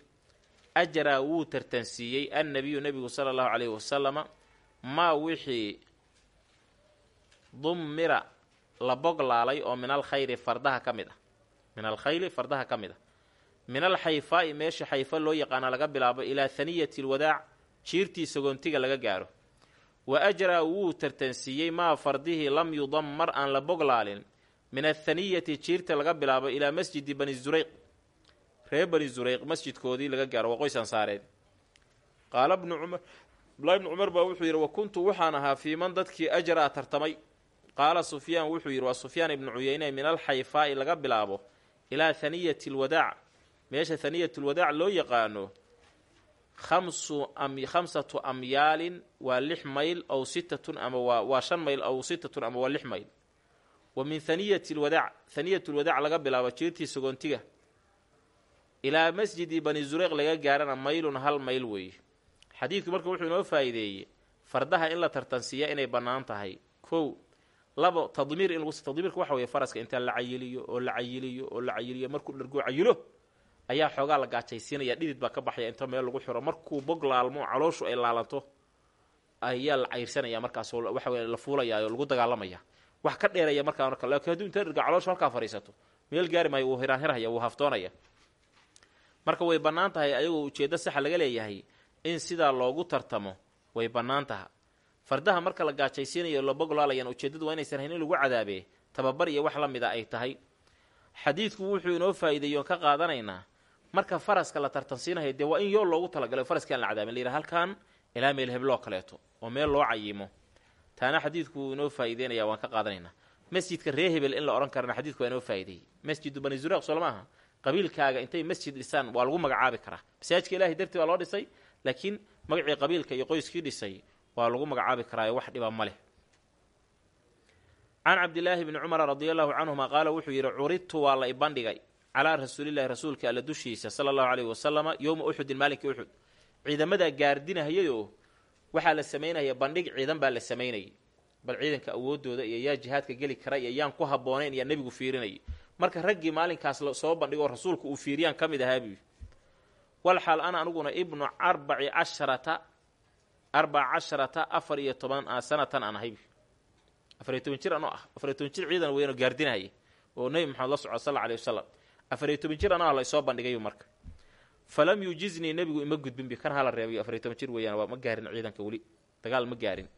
ajaraa wuu tartansiiyey annabiyu nebigu sala allahu calayhi wasalama maa wixii dummira la boglaalay oo min alkhayri fardaha ka mid ah min alkhayli fardaha ka mid ah min alxayfaa'i meesha xayfa loo yaqaana laga bilaabo ilaa haniyati lwadaac jiirtii sagoontiga laga gaaro wa ajraa wuu tartansiiyey maa fardihii lam yudammar aan la boglaalin min athaniyati jiirta laga bilaabo ilaa masjidi bani zureyq reer bani zureyq masjidkoodii laga gaaro waa qoys ansaareen qaala bnu cumar abdulahi bnu cumar baa wuxuu yidhi wa kuntu waxaan ahaa fii man dadkii ajraa tartamay. Qaala sufyaan wuxuu yidhi waa sufyaan ibnu cuyeyne min alxayfaa'i laga bilaabo ilaa haniyati lwadaac meesha haniyat lwadaac loo yaqaano khamsu khamsatu amyaalin waa lix mayl aw sittatun ama waa waa shan mayl aw sittatun ama waa lix mayl wa min haniyati lwadaac haniyat lwadaac laga bilaabo jiirtii sogoontiga ilaa masjidi bani zureyq laga gaarana maylun hal mayl weeye xadiidku marka wuxuu inoo faa'iideeyey fardaha in la tartansiiya inay bannaan tahay. Kow labo tadmiir in tadmiirka waxa weeye faraska intaa la cayiliyo oo la cayiliyo oo la cayiliyo markuu dhargoo cayilo ayaa xoogaa la gaajaysiinaya. Dhidid baa ka baxaya inta meel lagu xiro. Markuu bog laalmo calooshu ay laalanto ayaa la cayrsanaya markaas waxa weye la fuulayaa lagu dagaalamaya wax ka dheeraya markaa marka laakiin hadduu inta dharga calooshu halkaa fadhiisato meel gaari maayo wuu hiraanhirhaya wuu haftoonaya. Marka way bannaan tahay ayagoo ujeeddo saxa laga leeyahay in sidaa loogu tartamo way bannaan taha fardaha marka la gaajaysiinayo la boglaalayaan ujeeddadu waa inaysan hayn in lagu cadaabee tababar iyo wax la mida ay tahay. Xadiidku wuxuu inoo faa'iideeyo oon ka qaadanaynaa marka faraska la tartansiinayo dee waa in yool loogu talagalay faraskaan la cadaabin. Layidhaha halkaan ilaa meel hebloo kaleeto oo meel loo cayimo taana xadiidku inoo faa'iideynaya waan ka qaadanaynaa. Masjidka ree hebel in la odhan karana xadiidku waa inoo faa'ideeyey masjidu bani zuraq soo qabiilkaaga intay masjid dhisaan waa lagu magacaabi karaa. Masaajidka ilahay dartii baa loo dhisay laakiin magacii qabiilka iyo qoyskii dhisay waa lagu magacaabi karaayo wax dhiba ma leh. Can cabdilaahi bni cumara radia allahu canhuma qaala wuxuu yidhi curidtu waa la ibandhigay calaa rasuulillahi rasuulka alla dushiisa sala allahu caleyhi wasalama yowma uxudin maalinkii uxud ciidamadaa gaardinahayayoo waxaa la samaynaya bandhig ciidan baa la samaynayay bal ciidanka awoodooda iyo yaa jihaadka geli kara iyo yaan ku habboonayn iyo nebigu fiirinayay. Marka raggii maalinkaas soo bandhigoo rasuulku uu fiiriyaan ka mid ahaa buu walxaal ana aniguna ibnu arbaci casharata arbaca casharata afar iyo toban sanatan aan ahay afariyo toban jir anoo ah. Afariyo toban jir ciidan weynoo gaardinahaya oo nebi maxamed la socda sal aley wasalam afariyo toban jir anoo ah laysoo bandhigayu marka falam yujiznii nebigu ima gudbinbi kan hala reebayo afariyo toban jir weeyaan waa ma gaarin ciidanka weli dagaal ma gaarin.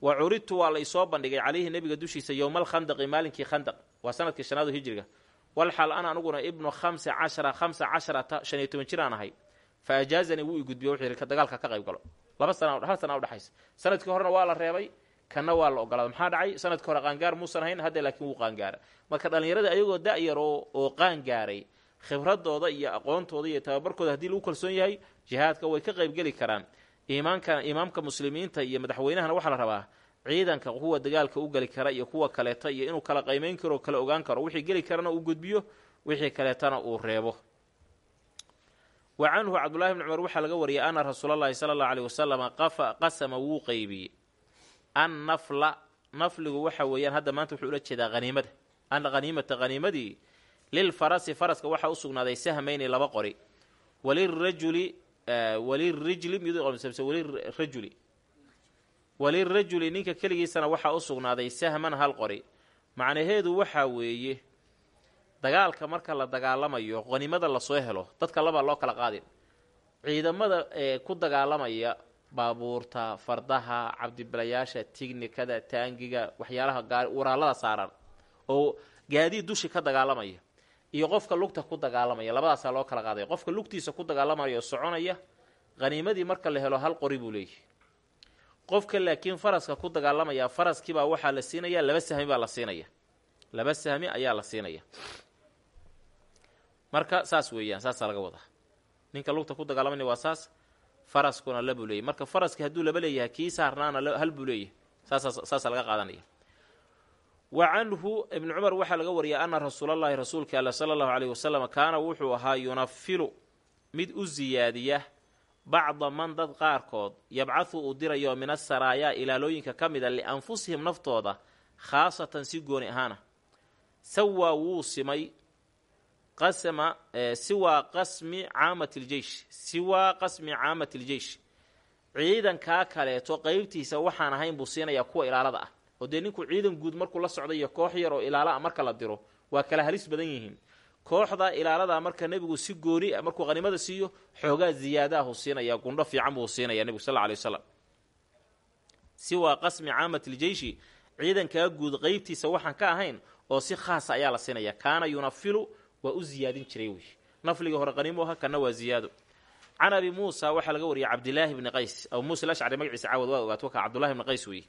Wa curidtu waa la isoo bandhigay calayhi nebiga dushiisa yowmaalkhandaqi maalinkii khandaq waa sannadkii shanaadu hijriga. Walxaal ana aniguna ibnu khamsa cashara khamsa casharata shan iyo toban jir aan ahay. Fa ajaazanii wuu i gudbiyo wuxuu yidhi ka dagaalka ka qayb galo. Laba sana hal sana udhexaysa sannadkii horena waa la reebay kanna waa la ogolaaday maxaa dhacay? Sanadkii hore qaangaar muusan hayn hadda laakiin wuu qaangaara. Marka dhallinyarada ayagoo da-yar oo qaangaaray khibradooda iyo aqoontooda iyo tababarkooda haddii lagu kalsoon yahay jihaadka way ka qaybgeli karaan. Iimaanka imaamka muslimiinta iyo madaxweynahana waxaa la rabaa ciidanka kuwa dagaalka u geli kara iyo kuwa kaleeta iyo inuu kala qaymayn karo kala ogaan karo. Wixii geli karana uu gudbiyo wixii kaleetana uu reebo. Wa canhu cabdullahi bni cumar waxaa laga wariyay ana rasuulalahi sala allahu aleyh wasalama qasama wuu qeybiyey an nafla nafligu waxa weeyaan hadda maanta wuxuu ula jeedaa haniimada an haniimata haniimadii lilfarasi faraska waxaa u sugnaaday sahmayni laba qori. Walirajuli walirijli walirajuli walirajuli ninka keligiisana waxaa u sugnaaday sahman hal qori. Macnaheedu waxaa weeye dagaalka marka la dagaalamayo qhanimada la soo helo dadka labaa loo kala qaadin. Ciidamada ee ku dagaalamaya baabuurta fardaha cabdibilayaasha tignikada taangiga waxyaalaha waraallada saaran oo gaadiid dushi ka dagaalamaya iyo qofka lugta ku dagaalamaya. Labadaasaa loo kala qaadaya. Qofka lugtiisa ku dagaalamaya soconaya haniimadii marka la helo hal qori buu leeyahy qofka laakiin faraska ku dagaalamaya faraskiibaa waxaa la siinaya laba sahmi baa la siinaya laba sahmi ayaa la siinaya marka saas weeyaan saasaa laga wadaa. Ninka lugta ku dagaalamaya waa saas faraskuna labuu leeyahy marka faraski hadduu laba leeyahay kii saarnaana hal buu leeyahay. Saasa saasaa laga qaadanaya wa canhu ibnu cumar waxaa laga wariyay ana rasuulallaahi rasuulka alla sala allahu caleyhi wasalam kaana wuxuu ahaa yunafilu mid u siyaadiya bacda man dad qaarkood yabcadu uu dirayo min asaraayaa ilaalooyinka ka mida lianfusihim naftooda khaasatan si gooni ahaana sawaa wuu simay qasma siwaa qasmi caamati ljeish siwaa qasmi caamati ljeish ciidankaa kaleeto qeybtiisa waxaan ahayn buu siinayaa kuwa ilaalada ah oo dee ninku ciidan guud markuu la socda iyo koox yar oo ilaala a marka la diro waa kala halis badan yihiin. Kooxda ilaaladaa marka nebigu si gooni markuu qhanimada siiyo xoogaa ziyaadaahu siinaya gundho fiican buu siinaya nebigu sal alay waslam siwaa qasmi caamati ljeishi ciidankaa guud qeybtiisa waxaan ka ahayn oo si khaasa ayaa la siinaya. Kaana yunafilu waa u ziyaadin jiray wey nafligii hore qaniimu aha kana waa ziyaado. Can abi muusa waxaa laga wariyay cabdilaahi bni qays. Abu muusa alashcari magaciisa caawad waa ogaato ka cabdullahi bni qays weeye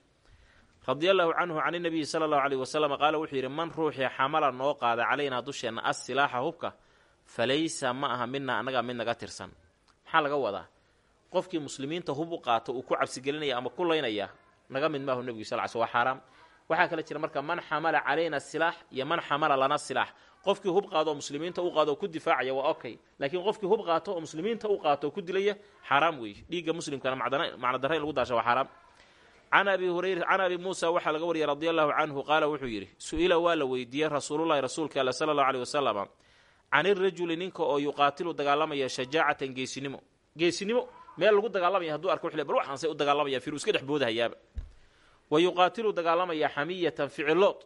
radia allahu canhu can inabiyi sala allahu aleyh wasalam qaala wuxuu yidhi man ruuxii xamala noo qaada calaynaa dusheenna assilaaxa hubka falaysa ma aha mina annagaa mid naga tirsan. Maxaa laga wadaa? Qofkii muslimiinta hub u qaato uu ku cabsigelinaya ama ku laynaya naga mid maahu nebigu sal sl waa xaaraam. Waxaa kale jira marka man xamala calayna silaax iyo man xamala lana silaax qofkii hub qaado oo muslimiinta u qaado oo ku difaacaya waa okay laakiin qofkii hub qaato oo muslimiinta u qaato oo ku dilaya xaaraam weeye dhiigga muslimkana macno darra in lagu daasha waa xaaraam can abi hurayra can abi muusa waxaa laga wariyay radi allahu canhu qaala wuxuu yidhi su'ila waa la weydiiyey rasuulullahi rasuulka alla sala allahu aleyh wasalama can irajuli ninka oo yuqaatilu dagaalamaya shajaacatan geesinimo. Geesinimo? Meel lagu dagaalamaya haduu arko wxu bal waxaansay u dagaalamaya firu iska dhex boodahayaaba wa yuqaatilu dagaalamaya xamiyatan ficilood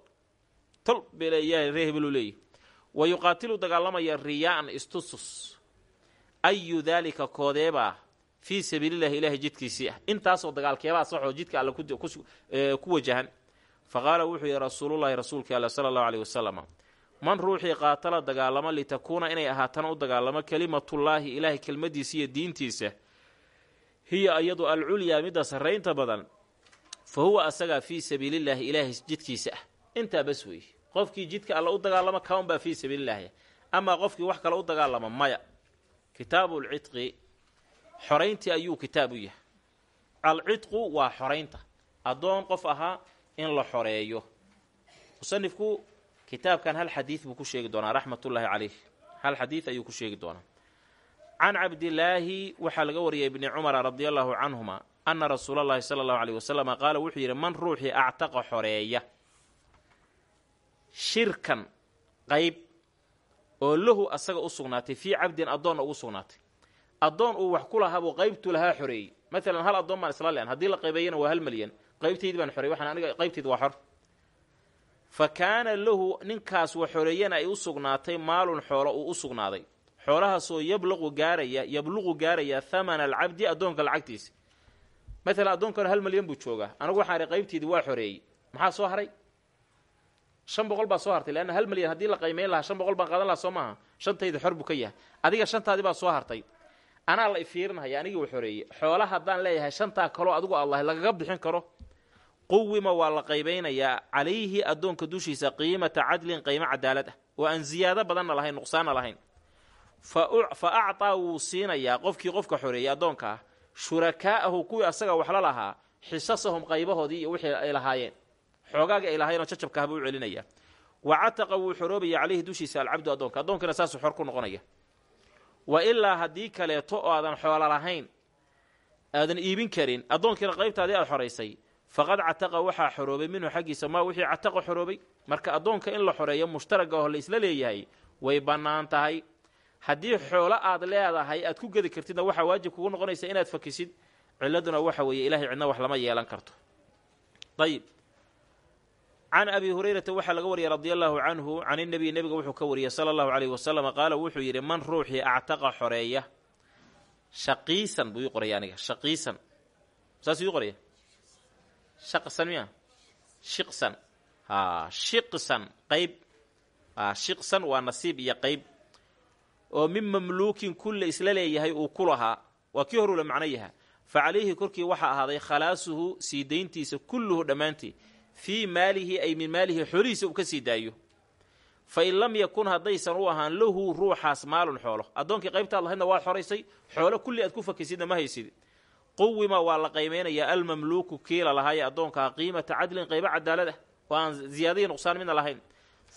tol beleeyaa ree hebeluu leeyahy wa yuqaatilu dagaalamaya riyaa'an istusus. Ayu daalika koodeebaa fii sabiilillahi ilaahay jidkiisii ah. Intaasoo dagaalkeebaa saxoo jidka alle ku wajahan. Fa qaala wuxuu yihi rasuulullahi rasuulka alla sala allahu aleyh wasalama man ruuxii qaatala dagaalamo litakuuna inay ahaatana u dagaalamo kelimatullaahi ilaahay kelmadiisa iyo diintiisa hiya iyadu alculyaa midda sarraynta badan fa huwa asagaa fii sabiilillaahi ilaahay jidkiisa ah. Intaa bas weeye qofkii jidka alla u dagaalamo kaunbaa fii sabiilillaahi amaa qofkii wax kale u dagaalamo maya. Kitaabuulcidqi xorayntii ayuu kitaab u yahay. Alcidqu waa xoraynta addoon qof ahaa in la xoreeyo. Musanifku kitaabkan hal xadiid buu ku sheegi doonaa raxmatullaahi caleyh hal xadiid ayuu ku sheegi doonaa. Can cabdilaahi waxaa laga wariyay ibni cumara radia allahu canhuma ana rasuula llahi sala allahu aleyh wasalama qaala wuxuu yidhi man ruuxii actaqa xoreeya. Shirkan qayb oo lahu asaga u sugnaatay fii cabdin addoonna ugu sugnaatay addoon uu wax ku lahaabuu qaybtu lahaa xoreeyey. Maalan hal addoon baan isla leen haddii la qaybeeyana waa hal malyan qaybtaydii baan xorey waxaan aniga qaybtayda waa xor. Fa kaana lahu ninkaas wa xoreeyana ay u sugnaatay maalun xoolo uu u sugnaaday. Xoolahaasoo yabluqu gaaraya yabluqu gaaraya thamana alcabdi addoonka lacagtiisa. Maalan addoonkan hal malyan buu joogaa. Anigu waxaan ihi qaybteydii waa xoreeyey. Maxaa soo haray? Shan boqol baa soo hartay. Leanna hal malyan haddii la qaymeyn lahaa shan boqol baan qaadan lahaa soo maaha. Shantayda xor buu ka yahay. Adiga shantaadii baa soo hartay anaa la ifiirinhaya anigii u xoreeyey xoola haddaan leeyahay shantaa kaloo adigu allahi lagaga bixin karo. Quwima waa la qaybaynayaa calayhi addoonka dushiisa qiimata cadlin qiimo cadaalad ah. Oo aan ziyaado badanna lahayn nuqsaanna lahayn. Fa actaa wuu siinayaa qofkii qofka xoreeyey addoonka ah shurakaa'ahu kuwii asaga waxla lahaa xisasahum qaybahoodii iyo wixii ay lahaayeen. Xoogaagii ay lahaayeenoo jajabka ah buu u celinayaa. Wa cataqa wuu xoroobaya calayhi dushiisa alcabdu addoonka. Addoonkana saasuu xor ku noqonaya wa ilaa haddii kaleeto oo aadan xoolo lahayn aadan iibin karin addoonkiina qaybtaadii aad xoraysay faqad cataqa waxaa xoroobay minhu xaggiisa maa wixii cataqa xoroobay. Marka addoonka in la xoreeyo mushtaraga oo la isla leeyahay way bannaan tahay. Haddii xoolo aad leedahay aad ku gedi kartidna waxaa waajib kugu noqonaysa inaad fakisid. Ciladuna waxa weeye ilahay cidna wax lama yeelan karto. Ayib can abi hurayrata waxaa laga wariyay radia allahu canhu can inabiy nebiga wuxuu ka wariyey sala allahu aleyhi wasalam qaala wuxuu yidhi man ruuxii actaqa xoreeya shaqiisan buu ii qoraya aniga shaqiisan. Saasuu ii qoraya shaqsan miya? Shiqsan. Haa shiqsan qayb. Shiqsan waa nasiib iyo qayb. Oo min mamluukin kulle isla leeyahay uu ku lahaa waa kii horuu la macno yaha fa calayhi korkii waxaa ahaaday khalaasuhu sii dayntiisa kulluhu dhammaantii fii maalihi ay min maalihi xoolihiisa uu ka sii daayo. Fa in lam yakun haddaysan u ahaan lahu ruuxaas maalun xoolo. Addoonkii qaybtaad lahaydna waad xoraysay xoolo kulli aad ku fakisidna ma haysid. Quwima waa la qaymeynayaa almamluuku kiila lahaayee addoonkaa qiimata cadlin qaybo cadaalad ah. Oo aan ziyaadaiyo nuqsaan midna lahayn.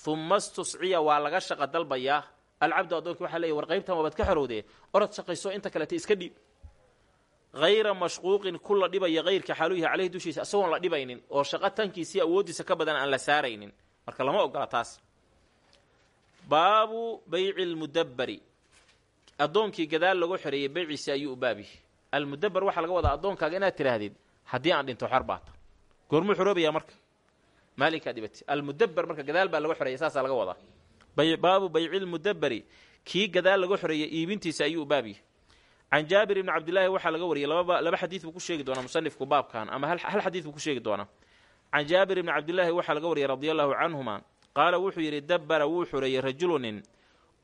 Humma stusciya waa laga shaqa dalbayaa. Alcabdu addoonki waxaa leeyahy war qaybtan waabaad ka xorowdee. Orod shaqayso inta kaleta iska dhiib hayra mashquuqin ku la dhibaya hayrka xaaluyihi caleyhi dushiisa isagoon la dhibaynin oo shaqo tankiisii awooddiisa ka badan aan la saaraynin marka lama ogola taas baabu bayci lmudabbari addoonkii gadaal lagu xoreeyey beyciisi ayuu u baabyahy almudabar waxaa laga wadaa addoonkaaga inaad tidhaahdid haddii aan dhinto xor baata goormuu xoroobayaa marka maalinkaa dhibati almudabar marka gadaal baa laga xoreeyay saasaa laga wadaa baabu bayci lmudabbari kii gadaal laga xoreeyay iibintiisa ayuu u baabyahy can jaabir ibni cabdillaahi waxaa laga wariyey laba xadiid buu ku sheegi doonaa musanifku baabkan ama hal xadiid buu ku sheegi doonaa. Can jaabir ibni cabdillaahi waxaa laga wariyey radia allahu canhuma qaala wuxuu yidhi dabbara wuu xoreeyey rajulunin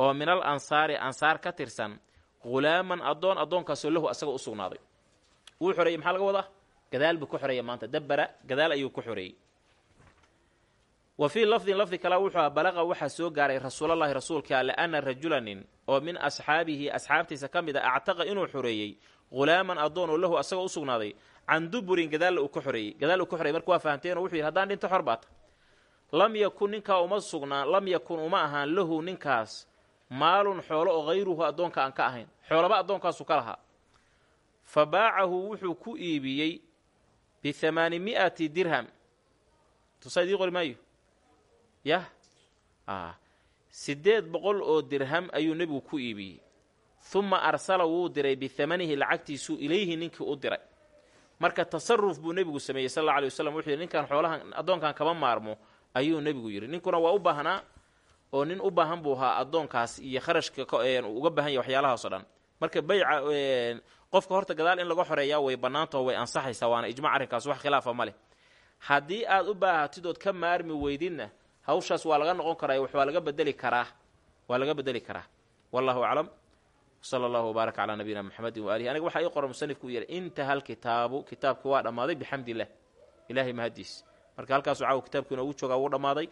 oo min al ansaari ansaar ka tirsan ghulaaman addoon addoonkaasoo lahu asaga u sugnaaday. Wuu xoreeyey maxaa laga wadaa? Gadaal buu ku xoreeya maanta. Dabbara gadaal ayuu ku xoreeyey wa fii lafdin lafdi kale wuxuu balaqa waxaa soo gaaray rasuulallaahi rasuulka alle rajulanin oo min asxaabihi asxaabtiisa ka mid a actaqa inuu xoreeyey ghulaaman addoon oo lahu asaga u sugnaaday can duburin gadaalla uu ka xoreeyey. Gadaal uu ka xoreeyey marka waa fahamteenoo wuxuu yidhi haddaan dhinto xor baata lam yakun ninkaa uma sugnaa lam yakun uma ahaan lahu ninkaas maalun xoolo oo hayruhu addoonka aan ka ahayn. Xoolaba addoonkaasu ka lahaa. Fa baacahu wuxuu ku iibiyey bihamaani mi'ati dirham. Tusaa idii qori maayo yah? Siddeed boqol oo dirham ayuu nebigu ku iibiyey. Humma arsala wuu diray bihamanihi lacagtiisuu ilayhi ninkii u diray. Marka tasaruf buu nebigu sameeyey sal alla alay wasalam wuxuu yidhi ninkan xoolahan addoonkan kama maarmo ayuu nebigu yidhi. Ninkuna waa u baahnaa oo nin u baahan buu ahaa addoonkaas iyo kharashka uga baahan yahy waxyaalahaas o dhan. Marka bayca qofka horta gadaal in laga xoreeyaa way bannaantao way ansaxaysaa waana ijmac arrinkaas wax khilaafa ma leh. Haddii aad u baahatid ood ka maarmi weydidna hawshaas waa laga noqon karaa wax waa laga bedeli karaa waa laga bedeli karaa. Wallahu aclam. Sala allahu wbaarak calaa nabiyina maxamedin waalihi aniga waxaa ii qora musanifku u yidhi intaha alkitaabu kitaabki waa dhammaaday bixamdi illah ilaahay mahadiis marka halkaasuu caawa kitaabku inoogu joogaa wuu dhammaaday.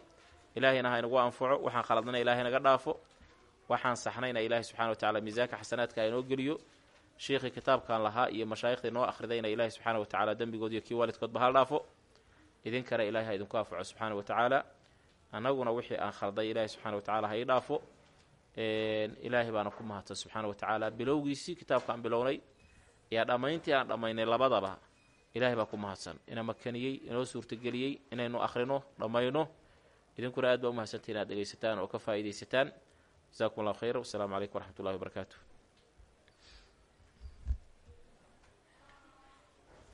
Ilaahayna ha inagu anfaco waxaan khaladnana ilahay naga dhaafo. Waxaan saxnayna ilaahay subxana wa tacala miisaanka xasanaadka inoo geliyo. Shiikhii kitaabkan lahaa iyo mashaayikhda inoo akhridayna ilaahay subxaana wa tacaala dembigood iyo kii waalidkoodba hal dhaafo. Idinkana ilahay ha idinku anfaco subxaana wa tacaala annaguna wixii aan khalday ilaahay subxana wa tacala ha ii dhaafo. Ilaahay baana ku mahadsan subxaana wa tacaala bilowgiisii kitaabkaan bilownay iyo dhammayntii aan dhammaynay labadaba. Ilaahay baa ku mahadsan. Ina makaniyey inoo suurtageliyey inaynu akhrino dhammayno. Idinkuna aad baa u mahadsantahi inaad dhegaysataan oo ka faa'iidaysataan. Jasakum allah khayr wasalaamu calaykum waraxmat ullahi wabarakaatu